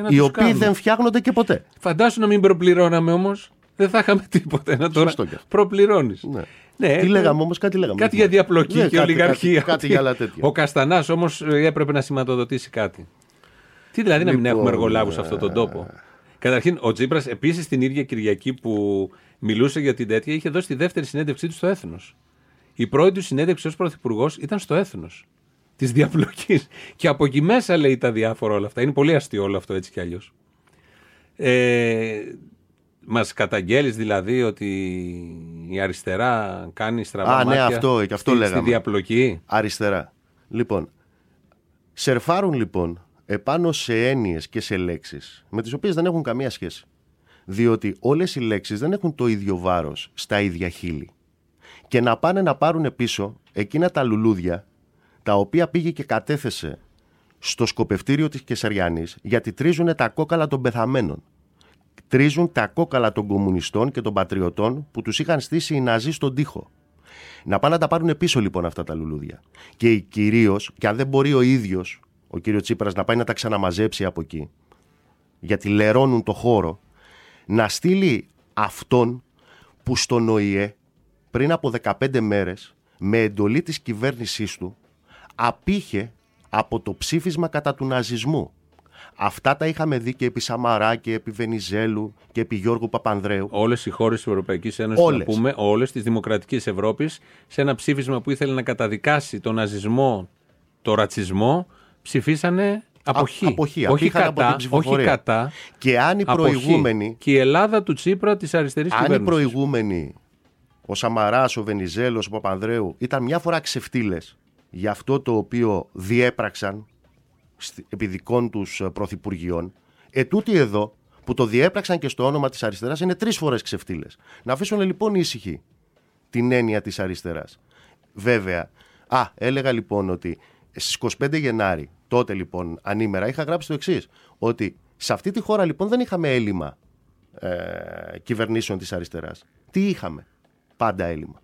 [SPEAKER 5] Οι οποίοι δεν φτιάχνονται και ποτέ.
[SPEAKER 4] Φαντάσου να μην προπληρώναμε όμως. δεν θα είχαμε τίποτα. Να τώρα προπληρώνεις.
[SPEAKER 5] Ναι. Ναι, Τι λέγαμε όμως, κάτι λέγαμε.
[SPEAKER 4] Κάτι για διαπλοκή ναι, και κάτι, ολιγαρχία.
[SPEAKER 5] Κάτι, κάτι, για άλλα τέτοια.
[SPEAKER 4] Ο Καστανάς όμως έπρεπε να σηματοδοτήσει κάτι. Τι δηλαδή να μην λοιπόν, έχουμε εργολάβους σε αυτόν τον τόπο; Καταρχήν, ο Τσίπρα επίσης την ίδια Κυριακή που μιλούσε για την τέτοια είχε δώσει τη δεύτερη συνέντευξή του στο έθνος. Η πρώτη του συνέντευξη ως πρωθυπουργός ήταν στο έθνος της διαπλοκής. Και από εκεί μέσα λέει τα διάφορα όλα αυτά. Είναι πολύ αστείο όλο αυτό έτσι κι αλλιώς. Ε, Μας καταγγέλεις δηλαδή ότι η αριστερά κάνει στραβά Α,
[SPEAKER 5] ναι, αυτό, και αυτό
[SPEAKER 4] στη,
[SPEAKER 5] λέγαμε.
[SPEAKER 4] στη διαπλοκή.
[SPEAKER 5] Αριστερά. Λοιπόν, σερφάρουν λοιπόν επάνω σε έννοιες και σε λέξεις με τις οποίες δεν έχουν καμία σχέση. Διότι όλες οι λέξεις δεν έχουν το ίδιο βάρος στα ίδια χείλη. Και να πάνε να πάρουν πίσω εκείνα τα λουλούδια τα οποία πήγε και κατέθεσε στο σκοπευτήριο της Κεσαριανής γιατί τρίζουν τα κόκαλα των πεθαμένων. Τρίζουν τα κόκαλα των κομμουνιστών και των πατριωτών που τους είχαν στήσει οι Ναζί στον τοίχο. Να πάνε να τα πάρουν πίσω λοιπόν αυτά τα λουλούδια. Και κυρίως, και αν δεν μπορεί ο ίδιος ο κύριος Τσίπρας να πάει να τα ξαναμαζέψει από εκεί, γιατί λερώνουν το χώρο, να στείλει αυτόν που στον ΟΗΕ πριν από 15 μέρες με εντολή της κυβέρνησής του απήχε από το ψήφισμα κατά του ναζισμού. Αυτά τα είχαμε δει και επί Σαμαρά και επί Βενιζέλου και επί Γιώργου Παπανδρέου.
[SPEAKER 4] Όλες οι χώρες της Ευρωπαϊκής Ένωσης, να πούμε, όλες της Δημοκρατικής Ευρώπης, σε ένα ψήφισμα που ήθελε να καταδικάσει τον ναζισμό, το ρατσισμό, ψηφίσανε αποχή.
[SPEAKER 5] Α, αποχή. Όχι, κατά,
[SPEAKER 4] όχι κατά.
[SPEAKER 5] Και αν οι προηγούμενοι.
[SPEAKER 4] Και η Ελλάδα του Τσίπρα της αριστερής κυβέρνηση.
[SPEAKER 5] Αν οι προηγούμενοι, ο Σαμαράς, ο Βενιζέλος, ο Παπανδρέου, ήταν μια φορά ξεφτύλες για αυτό το οποίο διέπραξαν επί δικών τους ε, πρωθυπουργιών, ετούτοι εδώ που το διέπραξαν και στο όνομα της αριστεράς είναι τρεις φορές ξεφτύλες. Να αφήσουν λοιπόν ήσυχη την έννοια της αριστεράς. Βέβαια, α, έλεγα λοιπόν ότι στις 25 Γενάρη, τότε λοιπόν ανήμερα, είχα γράψει το εξής. Ότι σε αυτή τη χώρα λοιπόν δεν είχαμε έλλειμμα ε, κυβερνήσεων της αριστεράς. Τι είχαμε, πάντα έλλειμμα.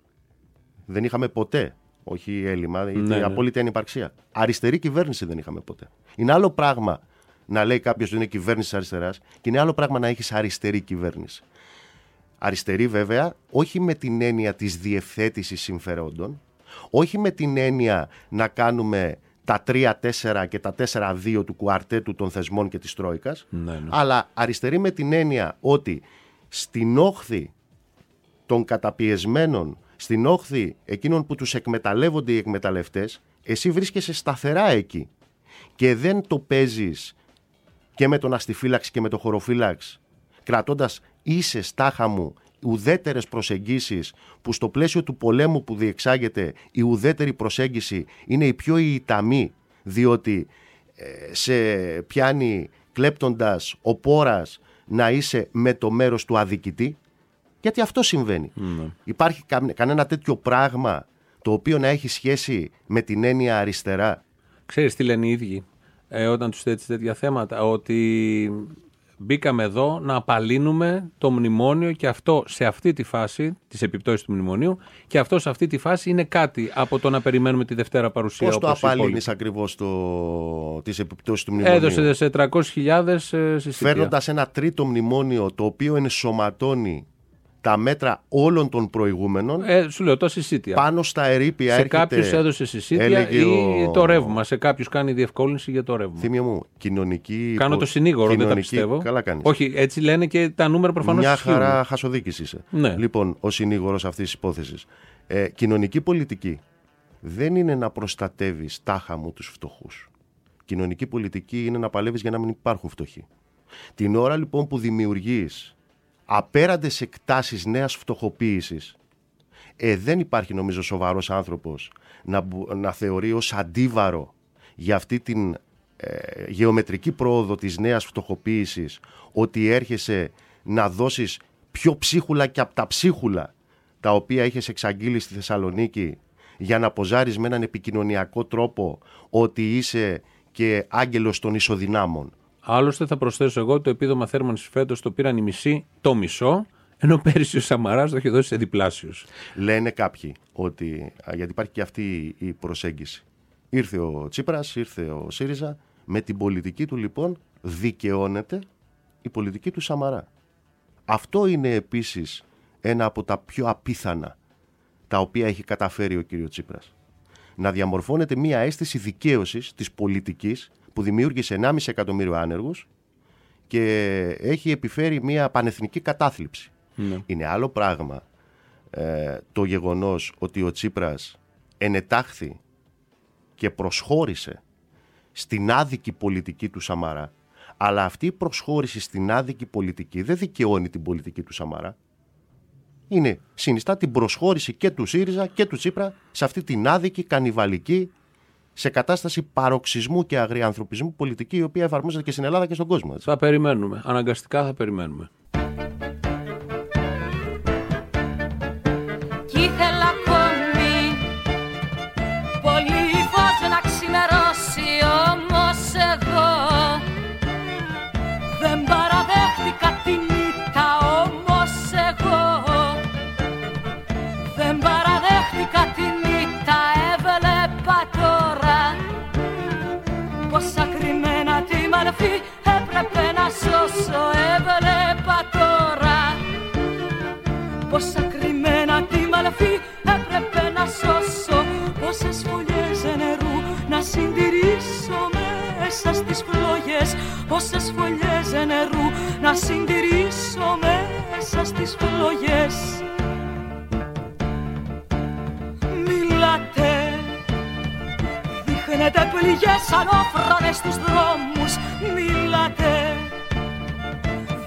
[SPEAKER 5] Δεν είχαμε ποτέ, όχι έλλειμμα, ναι, ναι. απόλυτη ανυπαρξία. Αριστερή κυβέρνηση δεν είχαμε ποτέ. Είναι άλλο πράγμα να λέει κάποιος ότι είναι κυβέρνηση της αριστεράς και είναι άλλο πράγμα να έχεις αριστερή κυβέρνηση. Αριστερή βέβαια, όχι με την έννοια της διευθέτησης συμφερόντων, όχι με την έννοια να κάνουμε τα 3-4 και τα 4-2 του κουαρτέτου των θεσμών και της Τρόικας, ναι, ναι. αλλά αριστερή με την έννοια ότι στην όχθη των καταπιεσμένων, στην όχθη εκείνων που τους εκμεταλλεύονται οι εκμεταλλευτές, εσύ βρίσκεσαι σταθερά εκεί και δεν το παίζεις και με τον αστιφύλαξη και με τον χωροφύλαξ, κρατώντας είσαι στάχα μου ουδέτερες προσεγγίσεις που στο πλαίσιο του πολέμου που διεξάγεται η ουδέτερη προσέγγιση είναι η πιο ιταμή διότι ε, σε πιάνει κλέπτοντας ο πόρας να είσαι με το μέρος του αδικητή γιατί αυτό συμβαίνει. Ναι. Υπάρχει κανένα τέτοιο πράγμα το οποίο να έχει σχέση με την έννοια αριστερά;
[SPEAKER 4] Ξέρεις τι λένε οι ίδιοι ε, όταν τους θέτεις τέτοια θέματα ότι μπήκαμε εδώ να απαλύνουμε το μνημόνιο και αυτό σε αυτή τη φάση, τις επιπτώσεις του μνημονίου, και αυτό σε αυτή τη φάση είναι κάτι από το να περιμένουμε τη Δευτέρα παρουσία.
[SPEAKER 5] Πώς το απαλύνεις ακριβώς τις επιπτώσεις του μνημονίου;
[SPEAKER 4] Έδωσε σε 300.000 ε,
[SPEAKER 5] Φέρνοντα ένα τρίτο μνημόνιο το οποίο ενσωματώνει τα μέτρα όλων των προηγούμενων.
[SPEAKER 4] Ε, σου λέω, το συσίτια.
[SPEAKER 5] Πάνω στα ερήπια
[SPEAKER 4] Σε κάποιους έδωσε συσίτια ή ο... το ρεύμα. Σε κάποιους κάνει διευκόλυνση για το ρεύμα.
[SPEAKER 5] Θύμια μου, κοινωνική.
[SPEAKER 4] Κάνω το συνήγορο, κοινωνική... δεν τα πιστεύω.
[SPEAKER 5] Καλά κάνεις.
[SPEAKER 4] Όχι, έτσι λένε και τα νούμερα προφανώς.
[SPEAKER 5] Μια χαρά χασοδίκης είσαι. Ναι. Λοιπόν, ο συνήγορος αυτής της υπόθεσης. Ε, κοινωνική πολιτική δεν είναι να προστατεύεις τάχα μου τους φτωχούς. Κοινωνική πολιτική είναι να παλεύεις για να μην υπάρχουν φτωχοί. Την ώρα λοιπόν που δημιουργείς απέραντες εκτάσεις νέας φτωχοποίησης ε, δεν υπάρχει νομίζω σοβαρός άνθρωπος να, να θεωρεί ως αντίβαρο για αυτή την ε, γεωμετρική πρόοδο της νέας φτωχοποίησης ότι έρχεσαι να δώσεις πιο ψίχουλα και από τα ψίχουλα τα οποία έχεις εξαγγείλει στη Θεσσαλονίκη για να ποζάρεις με έναν επικοινωνιακό τρόπο ότι είσαι και άγγελος των ισοδυνάμων.
[SPEAKER 4] Άλλωστε θα προσθέσω εγώ το επίδομα θέρμανσης φέτος το πήραν οι μισοί το μισό, ενώ πέρυσι ο Σαμαράς το έχει δώσει σε διπλάσιου.
[SPEAKER 5] Λένε κάποιοι ότι. Γιατί υπάρχει και αυτή η προσέγγιση. Ήρθε ο Τσίπρας, ήρθε ο ΣΥΡΙΖΑ. Με την πολιτική του λοιπόν δικαιώνεται η πολιτική του Σαμαρά. Αυτό είναι επίσης ένα από τα πιο απίθανα τα οποία έχει καταφέρει ο κύριος Τσίπρας. Να διαμορφώνεται μια αίσθηση δικαίωσης της πολιτικής που δημιούργησε 1,5 εκατομμύριο άνεργους και έχει επιφέρει μια πανεθνική κατάθλιψη. Ναι. Είναι άλλο πράγμα ε, το γεγονός ότι ο Τσίπρας ενετάχθη και προσχώρησε στην άδικη πολιτική του Σαμαρά. Αλλά αυτή η προσχώρηση στην άδικη πολιτική δεν δικαιώνει την πολιτική του Σαμαρά. Είναι, συνιστά την προσχώρηση και του ΣΥΡΙΖΑ και του Τσίπρα σε αυτή την άδικη, κανιβαλική, σε κατάσταση παροξισμού και αγριανθρωπισμού πολιτική η οποία εφαρμόζεται και στην Ελλάδα και στον κόσμο. Έτσι.
[SPEAKER 4] Θα περιμένουμε. Αναγκαστικά θα περιμένουμε.
[SPEAKER 7] Πόσες φωλιές νερού να συντηρήσω μέσα στις φλόγες Μιλάτε Δείχνετε πληγές ανώφρονες στους δρόμους. Μιλάτε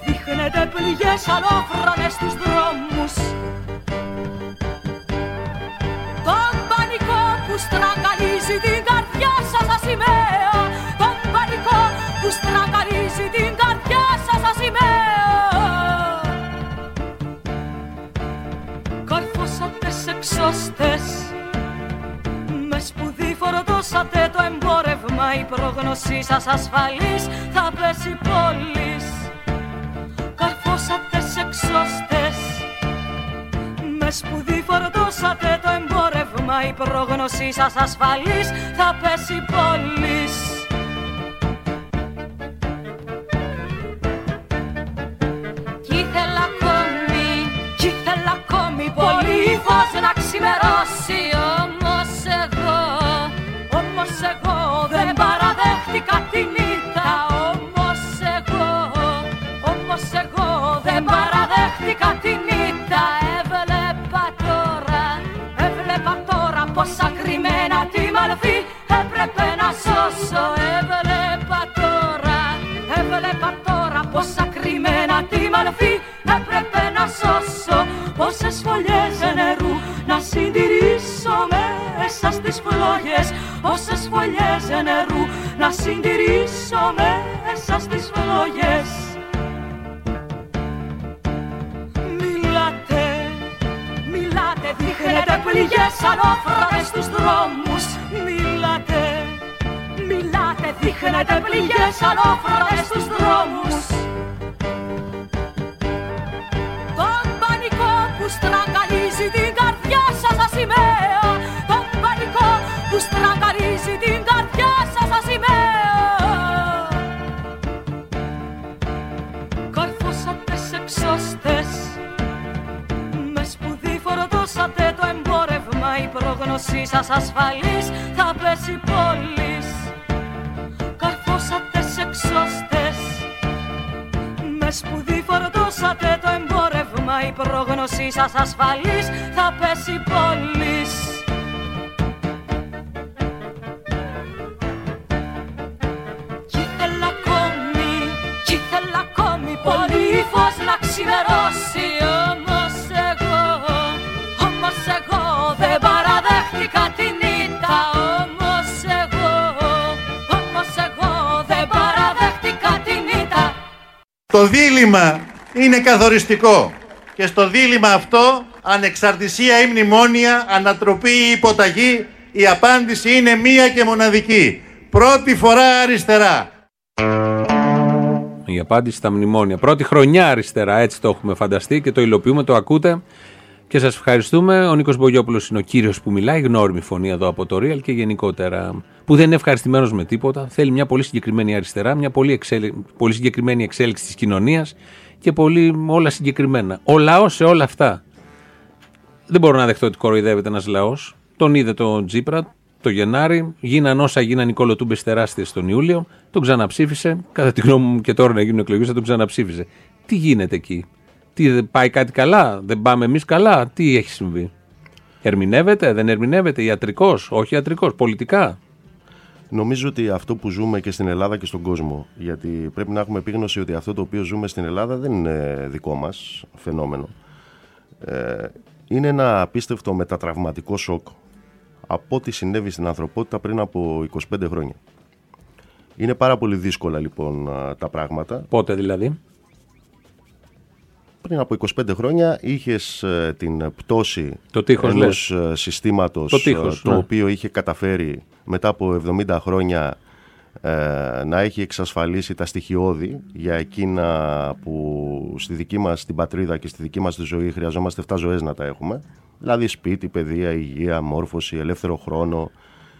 [SPEAKER 7] Δείχνετε πληγές αλόφρονες στους δρόμους. Τον πανικό που στραγγαλίζει την εμπόρευμα η πρόγνωσή σας ασφαλής θα πέσει πόλης. Καρφώσατε σε εξώστες Με σπουδή φορτώσατε το εμπόρευμα. Η πρόγνωσή σας ασφαλής θα πέσει πόλης μέσα στις φλόγες πόσες φωλιές νερού να συντηρήσω μέσα στις φλόγες. Μιλάτε, μιλάτε, δείχνετε πληγές ανώφρονες στους δρόμους. Μιλάτε, μιλάτε, δείχνετε πληγές ανώφρονες στους δρόμους. Που στραγγαλίζει την Η πρόγνωσή σας ασφαλής θα πέσει πόλης. Καρφώσατε σε ξώστες Με σπουδή φορτώσατε το εμπόρευμα. Μα η πρόγνωσή σας ασφαλής θα πέσει πόλης. Κι ήθελα ακόμη, κι ήθελα ακόμη πολύ φως να ξημερώσει Όμως
[SPEAKER 1] Το δίλημα είναι καθοριστικό και στο δίλημα αυτό ανεξαρτησία ή μνημόνια, ανατροπή ή υποταγή η απάντηση είναι μία και μοναδική. Πρώτη φορά αριστερά.
[SPEAKER 4] Η απάντηση στα μνημόνια. Πρώτη χρονιά αριστερά, έτσι το έχουμε φανταστεί και το υλοποιούμε, το ακούτε. Και σας ευχαριστούμε. Ο Νίκος Μπογιόπουλος είναι ο κύριος που μιλάει, γνώριμη φωνή εδώ από το Real και γενικότερα που δεν είναι ευχαριστημένος με τίποτα. Θέλει μια πολύ συγκεκριμένη αριστερά, μια πολύ, εξέλι... πολύ συγκεκριμένη εξέλιξη της κοινωνίας και πολύ όλα συγκεκριμένα. Ο λαός σε όλα αυτά. Δεν μπορώ να δεχτώ ότι κοροϊδεύεται ένας λαός. Τον είδε τον Τζίπρα το Γενάρη, γίναν όσα γίναν οι κολοτούμπε τεράστιες τον Ιούλιο, τον ξαναψήφισε. Κατά τη γνώμη μου και τώρα να γίνουν εκλογές θα τον ξαναψήφισε. Τι γίνεται εκεί, Τι πάει κάτι καλά, δεν πάμε εμείς καλά, τι έχει συμβεί; Ερμηνεύεται, δεν ερμηνεύεται, ιατρικός, όχι ιατρικός, πολιτικά;
[SPEAKER 5] Νομίζω ότι αυτό που ζούμε και στην Ελλάδα και στον κόσμο, γιατί πρέπει να έχουμε επίγνωση ότι αυτό το οποίο ζούμε στην Ελλάδα δεν είναι δικό μας φαινόμενο. Ε, είναι ένα απίστευτο μετατραυματικό σοκ από ό,τι συνέβη στην ανθρωπότητα πριν από 25 χρόνια. Είναι πάρα πολύ δύσκολα λοιπόν τα πράγματα.
[SPEAKER 4] Πότε δηλαδή;
[SPEAKER 5] Πριν από 25 χρόνια είχες ε, την πτώση
[SPEAKER 4] το τείχος,
[SPEAKER 5] ενός ε, συστήματος το, τείχος, το ναι. οποίο είχε καταφέρει μετά από 70 χρόνια ε, να έχει εξασφαλίσει τα στοιχειώδη για εκείνα που στη δική μας την πατρίδα και στη δική μας τη ζωή χρειαζόμαστε 7 ζωές να τα έχουμε. Δηλαδή σπίτι, παιδεία, υγεία, μόρφωση, ελεύθερο χρόνο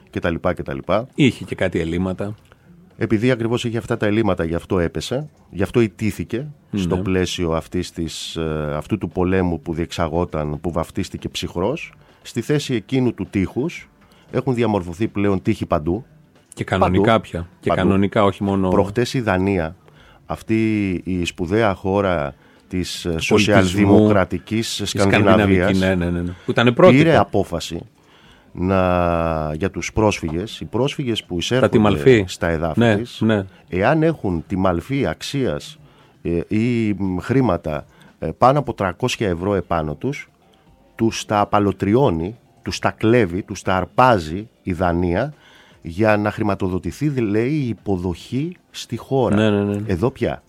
[SPEAKER 5] κτλ. κτλ.
[SPEAKER 4] Είχε και κάτι ελλείμματα.
[SPEAKER 5] Επειδή ακριβώς είχε αυτά τα ελλείμματα, γι' αυτό έπεσε, γι' αυτό ιτήθηκε ναι. στο πλαίσιο αυτής της, ε, αυτού του πολέμου που διεξαγόταν, που βαφτίστηκε ψυχρός. Στη θέση εκείνου του τείχους έχουν διαμορφωθεί πλέον τείχοι παντού.
[SPEAKER 4] Και κανονικά παντού, πια. Και παντού. κανονικά, όχι μόνο.
[SPEAKER 5] Προχτές η Δανία, αυτή η σπουδαία χώρα της ε, σοσιαλδημοκρατικής Σκανδιναβίας.
[SPEAKER 4] Ναι, ναι, ναι, ναι. Που ήταν πρώτη.
[SPEAKER 5] Πήρε απόφαση να, για τους πρόσφυγες, οι πρόσφυγες που εισέρχονται στα εδάφη ναι, της, ναι. εάν έχουν τη μαλφή αξίας ε, ή χρήματα ε, πάνω από 300 ευρώ επάνω τους, τους τα απαλωτριώνει, τους τα κλέβει, τους τα αρπάζει η Δανία για να χρηματοδοτηθεί, λέει, η υποδοχή στη χώρα.
[SPEAKER 4] Ναι, ναι, ναι.
[SPEAKER 5] Εδώ πια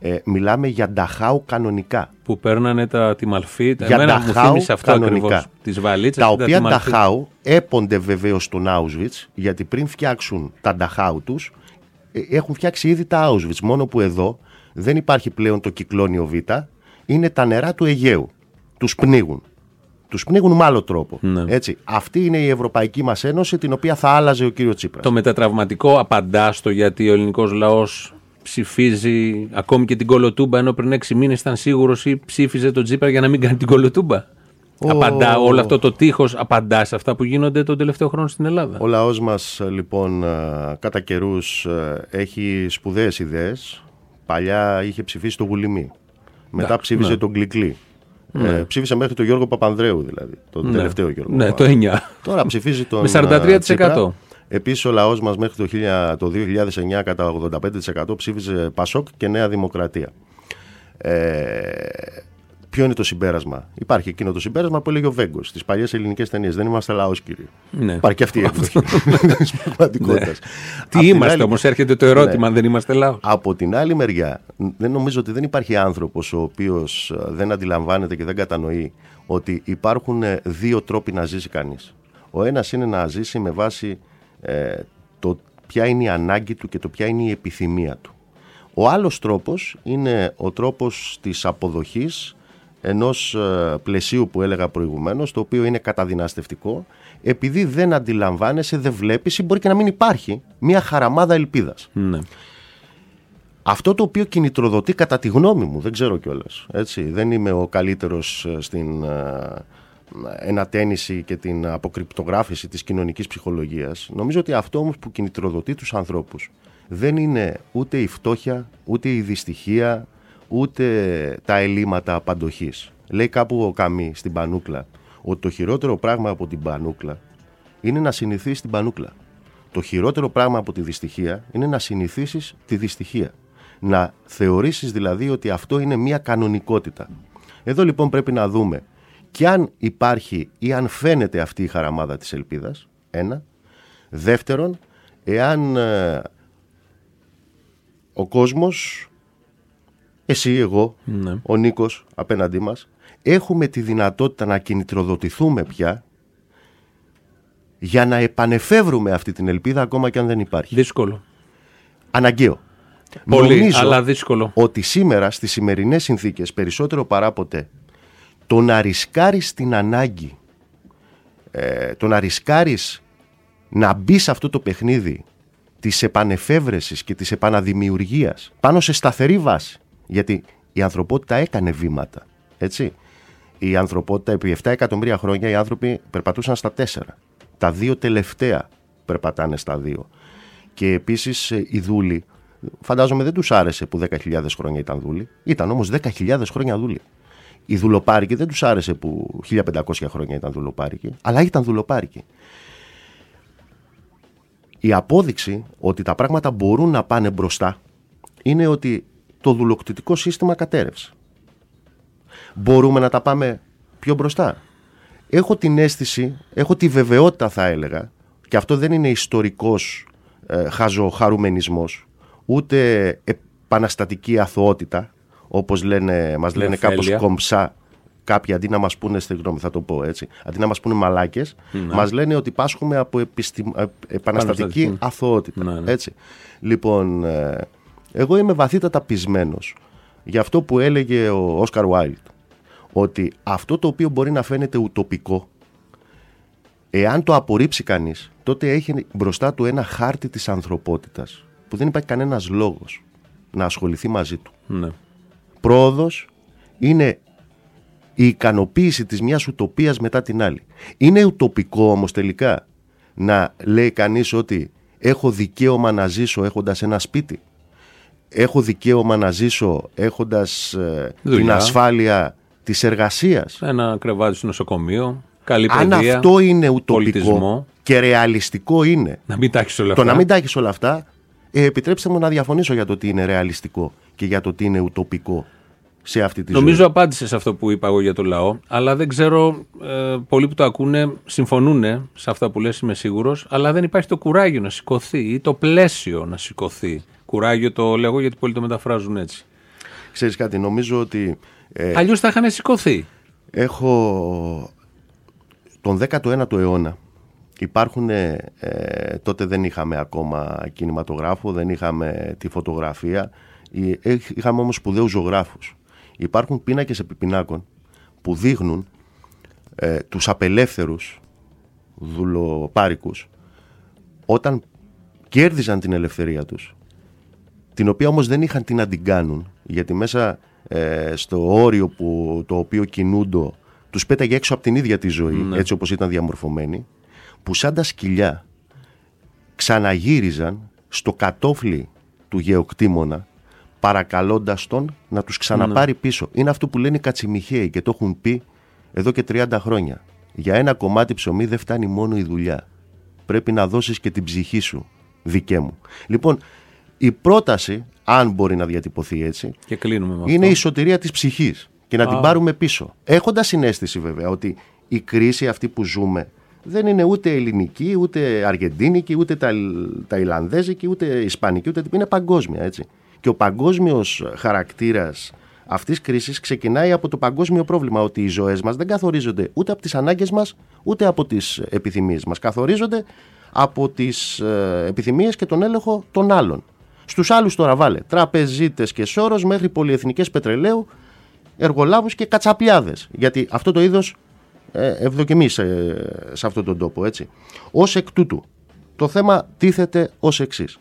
[SPEAKER 5] ε, μιλάμε για νταχάου κανονικά.
[SPEAKER 4] Που παίρνανε τα, τη μαλφή, τα για νταχάου αυτό κανονικά. Τις βαλίτσες,
[SPEAKER 5] τα οποία νταχάου έπονται βεβαίως στον Auschwitz, γιατί πριν φτιάξουν τα νταχάου τους, ε, έχουν φτιάξει ήδη τα Auschwitz. Μόνο που εδώ δεν υπάρχει πλέον το κυκλώνιο Β, είναι τα νερά του Αιγαίου. Τους πνίγουν. Τους πνίγουν με άλλο τρόπο. Ναι. Έτσι. Αυτή είναι η Ευρωπαϊκή μας Ένωση, την οποία θα άλλαζε ο κύριος Τσίπρας.
[SPEAKER 4] Το μετατραυματικό απαντά στο γιατί ο ελληνικός λαός ψηφίζει ακόμη και την κολοτούμπα, ενώ πριν έξι μήνες ήταν σίγουρος ή ψήφιζε τον Τζίπρα για να μην κάνει την κολοτούμπα. Απαντά όλο αυτό το τείχος, απαντά σε αυτά που γίνονται τον τελευταίο χρόνο στην Ελλάδα.
[SPEAKER 5] Ο λαός μας λοιπόν κατά καιρούς έχει σπουδαίες ιδέες. Παλιά είχε ψηφίσει το Γουλημί. Μετά ψήφιζε ναι. τον Γκλικλή. Ναι. Ε, ψήφισε μέχρι τον Γιώργο Παπανδρέου δηλαδή. Τον ναι. τελευταίο Γιώργο.
[SPEAKER 4] Ναι, το 9.
[SPEAKER 5] Τώρα ψηφίζει τον.
[SPEAKER 4] Με 43%.
[SPEAKER 5] Επίσης, ο λαός μας μέχρι το, το 2009 κατά 85% ψήφιζε Πασόκ και Νέα Δημοκρατία. Ε, ποιο είναι το συμπέρασμα; Υπάρχει εκείνο το συμπέρασμα που έλεγε ο Βέγκος στις παλιές ελληνικές ταινίες. Δεν είμαστε λαός, κύριε. Ναι. Υπάρχει και αυτή η έκδοση της πραγματικότητας. Ναι.
[SPEAKER 4] Τι είμαστε άλλη... όμως, έρχεται το ερώτημα, αν δεν είμαστε λαός;
[SPEAKER 5] Από την άλλη μεριά, δεν νομίζω ότι δεν υπάρχει άνθρωπος ο οποίος ε, δεν αντιλαμβάνεται και δεν κατανοεί ότι υπάρχουν ε, δύο τρόποι να ζήσει κανείς. Ο ένας είναι να ζήσει με βάση ε, το ποια είναι η ανάγκη του και το ποια είναι η επιθυμία του. Ο άλλος τρόπος είναι ο τρόπος της αποδοχής ενός ε, πλαισίου που έλεγα προηγουμένως, το οποίο είναι καταδυναστευτικό, επειδή δεν αντιλαμβάνεσαι, δεν βλέπεις ή μπορεί και να μην υπάρχει μια χαραμάδα ελπίδας. Ναι. Αυτό το οποίο κινητροδοτεί κατά τη γνώμη μου, δεν ξέρω κιόλας, έτσι, δεν είμαι ο καλύτερος ε, στην ενατένιση και την αποκρυπτογράφηση της κοινωνικής ψυχολογίας. Νομίζω ότι αυτό όμως που κινητροδοτεί τους ανθρώπους δεν είναι ούτε η φτώχεια, ούτε η δυστυχία, ούτε τα ελλείμματα παντοχής. Λέει κάπου ο Καμί στην Πανούκλα ότι το χειρότερο πράγμα από την Πανούκλα είναι να συνηθίσεις την Πανούκλα. Το χειρότερο πράγμα από τη δυστυχία είναι να συνηθίσεις τη δυστυχία. Να θεωρήσεις δηλαδή ότι αυτό είναι μια κανονικότητα. Εδώ λοιπόν πρέπει να δούμε και αν υπάρχει ή αν φαίνεται αυτή η χαραμάδα της ελπίδας, ένα. Δεύτερον, εάν ε, ο κόσμος, εσύ, εγώ, ναι. ο Νίκος απέναντί μας, έχουμε τη δυνατότητα να κινητροδοτηθούμε πια για να επανεφεύρουμε αυτή την ελπίδα ακόμα και αν δεν υπάρχει.
[SPEAKER 4] Δύσκολο.
[SPEAKER 5] Αναγκαίο.
[SPEAKER 4] Πολύ, Νομίζω αλλά δύσκολο.
[SPEAKER 5] ότι σήμερα στις σημερινές συνθήκες περισσότερο παρά ποτέ το να ρισκάρεις την ανάγκη, ε, το να ρισκάρεις να μπει σε αυτό το παιχνίδι της επανεφεύρεσης και της επαναδημιουργίας πάνω σε σταθερή βάση. Γιατί η ανθρωπότητα έκανε βήματα. Έτσι. Η ανθρωπότητα επί 7 εκατομμύρια χρόνια οι άνθρωποι περπατούσαν στα 4. Τα δύο τελευταία περπατάνε στα δύο. Και επίσης ε, οι δούλοι, φαντάζομαι δεν τους άρεσε που 10.000 χρόνια ήταν δούλοι. Ήταν όμως 10.000 χρόνια δούλοι. Οι δουλοπάρικοι δεν τους άρεσε που 1500 χρόνια ήταν δουλοπάρικοι, αλλά ήταν δουλοπάρικοι. Η απόδειξη ότι τα πράγματα μπορούν να πάνε μπροστά είναι ότι το δουλοκτητικό σύστημα κατέρευσε. Μπορούμε να τα πάμε πιο μπροστά. Έχω την αίσθηση, έχω τη βεβαιότητα θα έλεγα, και αυτό δεν είναι ιστορικός ε, χαζοχαρουμενισμός, ούτε επαναστατική αθωότητα, όπως λένε, μας λένε κάπως κομψά κάποιοι αντί να μας πούνε, συγγνώμη θα το πω έτσι, αντί να μας πούνε μαλάκες, ναι. μας λένε ότι πάσχουμε από επιστημ... Ε, επαναστατική αθωότητα. Ναι, ναι. Έτσι. Λοιπόν, ε, εγώ είμαι βαθύτατα πεισμένος για αυτό που έλεγε ο Όσκαρ Βάιλτ, ότι αυτό το οποίο μπορεί να φαίνεται ουτοπικό, εάν το απορρίψει κανείς, τότε έχει μπροστά του ένα χάρτη της ανθρωπότητας, που δεν υπάρχει κανένας λόγος να ασχοληθεί μαζί του. Ναι. Πρόοδος είναι η ικανοποίηση της μιας ουτοπίας μετά την άλλη. Είναι ουτοπικό όμως τελικά να λέει κανείς ότι έχω δικαίωμα να ζήσω έχοντας ένα σπίτι. Έχω δικαίωμα να ζήσω έχοντας ε, την ασφάλεια της εργασίας.
[SPEAKER 4] Ένα κρεβάτι στο νοσοκομείο, καλή
[SPEAKER 5] παιδεία, Αν αυτό είναι ουτοπικό και ρεαλιστικό είναι
[SPEAKER 4] να μην τα όλα το
[SPEAKER 5] να μην τα όλα αυτά, ε, επιτρέψτε μου να διαφωνήσω για το τι είναι ρεαλιστικό και για το τι είναι ουτοπικό σε αυτή τη
[SPEAKER 4] Νομίζω απάντησε σε αυτό που είπα εγώ για το λαό, αλλά δεν ξέρω, ε, πολλοί που το ακούνε συμφωνούν σε αυτά που λες, είμαι σίγουρος, αλλά δεν υπάρχει το κουράγιο να σηκωθεί ή το πλαίσιο να σηκωθεί. Κουράγιο το λέγω γιατί πολλοί το μεταφράζουν έτσι.
[SPEAKER 5] Ξέρεις κάτι, νομίζω ότι...
[SPEAKER 4] Ε, Αλλιώς θα είχαν σηκωθεί.
[SPEAKER 5] Έχω τον 19ο αιώνα Υπάρχουν, ε, τότε δεν είχαμε ακόμα κινηματογράφο, δεν είχαμε τη φωτογραφία, ε, είχαμε όμως σπουδαίους ζωγράφους. Υπάρχουν πίνακες επιπινάκων που δείχνουν ε, τους απελεύθερους δουλοπάρικους όταν κέρδιζαν την ελευθερία τους την οποία όμως δεν είχαν την να την κάνουν γιατί μέσα ε, στο όριο που, το οποίο κινούνται τους πέταγε έξω από την ίδια τη ζωή ναι. έτσι όπως ήταν διαμορφωμένοι που σαν τα σκυλιά ξαναγύριζαν στο κατόφλι του γεωκτήμονα παρακαλώντας τον να τους ξαναπάρει ναι. πίσω. Είναι αυτό που λένε οι κατσιμιχαίοι και το έχουν πει εδώ και 30 χρόνια. Για ένα κομμάτι ψωμί δεν φτάνει μόνο η δουλειά. Πρέπει να δώσεις και την ψυχή σου, δικέ μου. Λοιπόν, η πρόταση, αν μπορεί να διατυπωθεί έτσι,
[SPEAKER 4] και κλείνουμε
[SPEAKER 5] είναι η σωτηρία της ψυχής και να την πάρουμε πίσω. Έχοντας συνέστηση βέβαια ότι η κρίση αυτή που ζούμε δεν είναι ούτε ελληνική, ούτε αργεντίνικη, ούτε ταϊλανδέζικη, ούτε ισπανική, ούτε είναι παγκόσμια έτσι. Και ο παγκόσμιος χαρακτήρας αυτής τη κρίσης ξεκινάει από το παγκόσμιο πρόβλημα ότι οι ζωές μας δεν καθορίζονται ούτε από τις ανάγκες μας ούτε από τις επιθυμίες μας. Καθορίζονται από τις ε, επιθυμίες και τον έλεγχο των άλλων. Στους άλλους τώρα βάλε τραπεζίτες και σώρο μέχρι πολυεθνικές πετρελαίου, εργολάβους και κατσαπιάδες. Γιατί αυτό το είδος ε, ευδοκιμεί σε, σε αυτόν τον τόπο, έτσι. Ω εκ τούτου, το θέμα τίθεται ως εξής.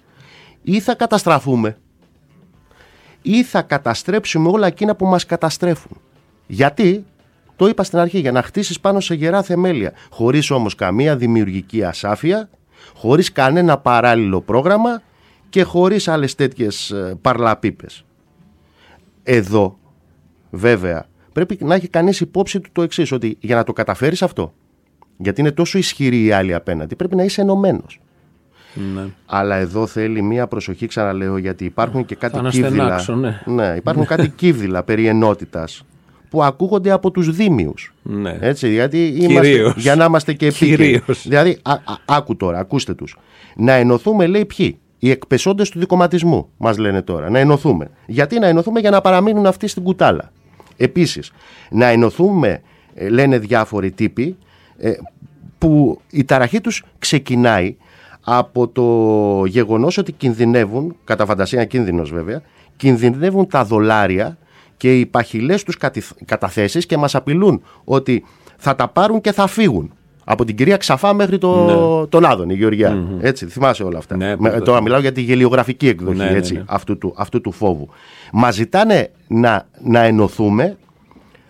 [SPEAKER 5] Ή θα καταστραφούμε ή θα καταστρέψουμε όλα εκείνα που μας καταστρέφουν. Γιατί, το είπα στην αρχή, για να χτίσεις πάνω σε γερά θεμέλια, χωρίς όμως καμία δημιουργική ασάφεια, χωρίς κανένα παράλληλο πρόγραμμα και χωρίς άλλες τέτοιες ε, παρλαπίπες. Εδώ, βέβαια, πρέπει να έχει κανείς υπόψη του το εξής ότι για να το καταφέρεις αυτό, γιατί είναι τόσο ισχυρή η άλλη απέναντι, πρέπει να είσαι ενωμένος. Ναι. Αλλά εδώ θέλει μία προσοχή, ξαναλέω, γιατί υπάρχουν και κάτι κύβδηλα. Ναι. ναι. υπάρχουν κάτι κύβδηλα περί ενότητας που ακούγονται από τους δήμιους. Ναι. Έτσι, γιατί είμαστε, για να είμαστε και επίκαιροι. Δηλαδή, α, α, άκου τώρα, ακούστε τους. Να ενωθούμε, λέει ποιοι; Οι εκπεσόντε του δικοματισμού, μας λένε τώρα. Να ενωθούμε. Γιατί να ενωθούμε; Για να παραμείνουν αυτοί στην κουτάλα. Επίσης, να ενωθούμε, ε, λένε διάφοροι τύποι, ε, που η ταραχή τους ξεκινάει από το γεγονός ότι κινδυνεύουν, κατά φαντασία κίνδυνος βέβαια, κινδυνεύουν τα δολάρια και οι παχυλές τους καταθέσεις και μας απειλούν ότι θα τα πάρουν και θα φύγουν Από την κυρία Ξαφά μέχρι το, ναι. τον Άδων, η γεωργια Έτσι, θυμάσαι όλα αυτά. Ναι, Με, τώρα μιλάω για τη γελιογραφική εκδοχή ναι, ναι, έτσι, ναι. αυτού, του, αυτού του φόβου. Μας ζητάνε να, να ενωθούμε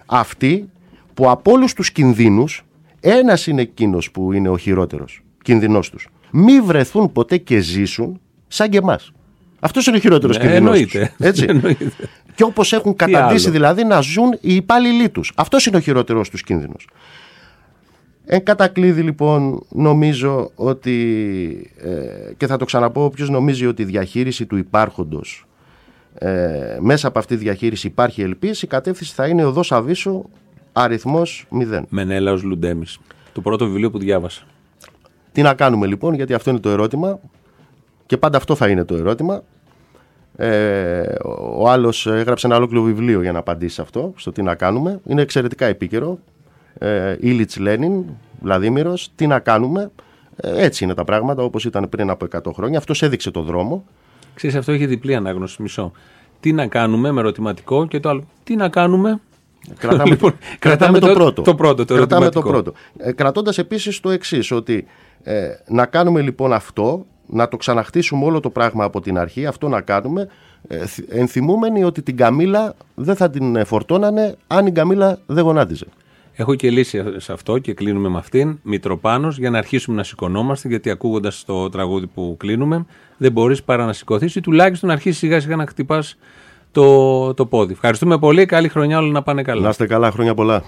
[SPEAKER 5] αυτοί που από όλους τους κινδύνους ένας είναι εκείνος που είναι ο χειρότερος κινδυνός τους. Μη βρεθούν ποτέ και ζήσουν σαν και εμάς. Αυτός είναι ο χειρότερος ναι, κινδυνό. Έτσι. Και όπως έχουν καταντήσει δηλαδή να ζουν οι υπάλληλοι τους. Αυτός είναι ο χειρότερος τους κίνδυνος. Εν κατακλείδη λοιπόν νομίζω ότι ε, και θα το ξαναπώ όποιος νομίζει ότι η διαχείριση του υπάρχοντος ε, μέσα από αυτή τη διαχείριση υπάρχει ελπίση η κατεύθυνση θα είναι οδός αβίσου αριθμός 0.
[SPEAKER 4] Μενέλαος Λουντέμις, το πρώτο βιβλίο που διάβασα.
[SPEAKER 5] Τι να κάνουμε λοιπόν γιατί αυτό είναι το ερώτημα και πάντα αυτό θα είναι το ερώτημα. Ε, ο άλλος έγραψε ένα ολόκληρο βιβλίο για να απαντήσει σε αυτό, στο τι να κάνουμε. Είναι εξαιρετικά επίκαιρο ε, Ήλιτς Λένιν, Βλαδίμηρος, τι να κάνουμε. Ε, έτσι είναι τα πράγματα όπως ήταν πριν από 100 χρόνια. Αυτός έδειξε το δρόμο.
[SPEAKER 4] Ξέρεις, αυτό έχει διπλή ανάγνωση, μισό. Τι να κάνουμε με ερωτηματικό και το άλλο. Τι να κάνουμε
[SPEAKER 5] Κρατάμε, λοιπόν, κρατάμε, το, πρώτο.
[SPEAKER 4] Το πρώτο, το
[SPEAKER 5] κρατάμε το πρώτο. Ε, κρατώντας επίσης το εξής ότι ε, να κάνουμε λοιπόν αυτό, να το ξαναχτίσουμε όλο το πράγμα από την αρχή, αυτό να κάνουμε, ε, ενθυμούμενοι ότι την Καμίλα δεν θα την φορτώνανε αν η Καμίλα δεν γονάτιζε.
[SPEAKER 4] Έχω και λύση σε αυτό και κλείνουμε με αυτήν. Μητροπάνος για να αρχίσουμε να σηκωνόμαστε, γιατί ακούγοντας το τραγούδι που κλείνουμε, δεν μπορείς παρά να σηκωθείς ή τουλάχιστον να αρχίσεις σιγά σιγά να χτυπάς το, το πόδι. Ευχαριστούμε πολύ. Καλή χρονιά, όλα να πάνε καλά.
[SPEAKER 5] Να είστε καλά, χρόνια πολλά.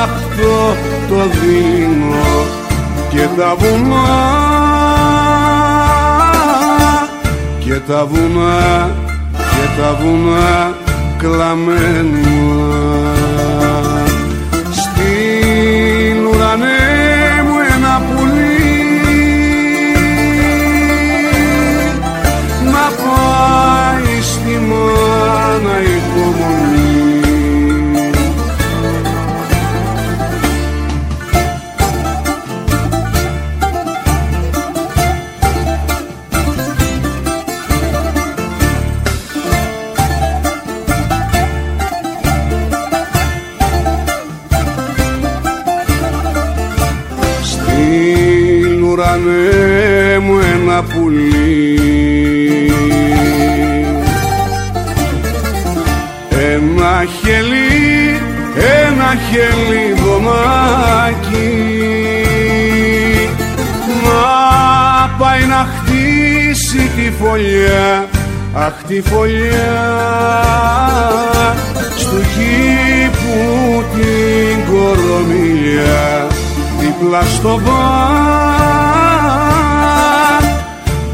[SPEAKER 8] Αβάσταχτο το δίνω και τα βουνά. Και τα βουνά και τα βουνά κλαμμένα ένα χελί δωμάκι να πάει να χτίσει τη φωλιά αχ τη φωλιά στου κήπου την κορομιλιά. Δίπλα στο μπαρ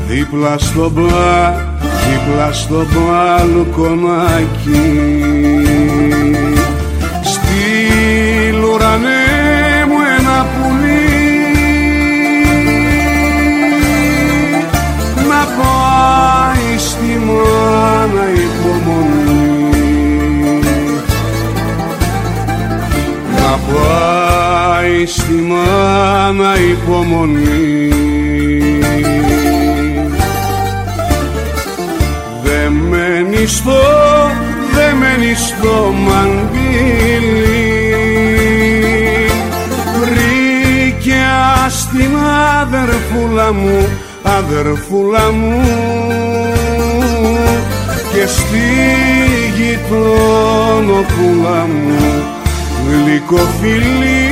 [SPEAKER 8] δίπλα στο μπα, δίπλα στο μπαλκονάκι πάει στη μάνα υπομονή. Στο, δεμένη στο μαντήλι βρήκε στην αδερφούλα μου, αδερφούλα μου. Και στη γειτονοπούλα μου Γλυκό φιλί,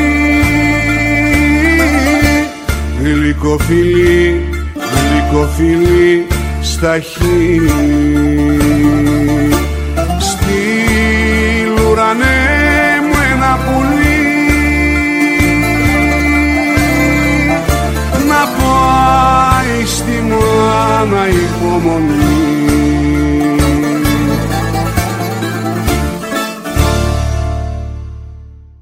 [SPEAKER 8] γλυκό φιλί, γλυκό φιλί στα χείλη. Στη λουρανέ μου ένα πουλί. Να πάει στη μάνα υπομονή.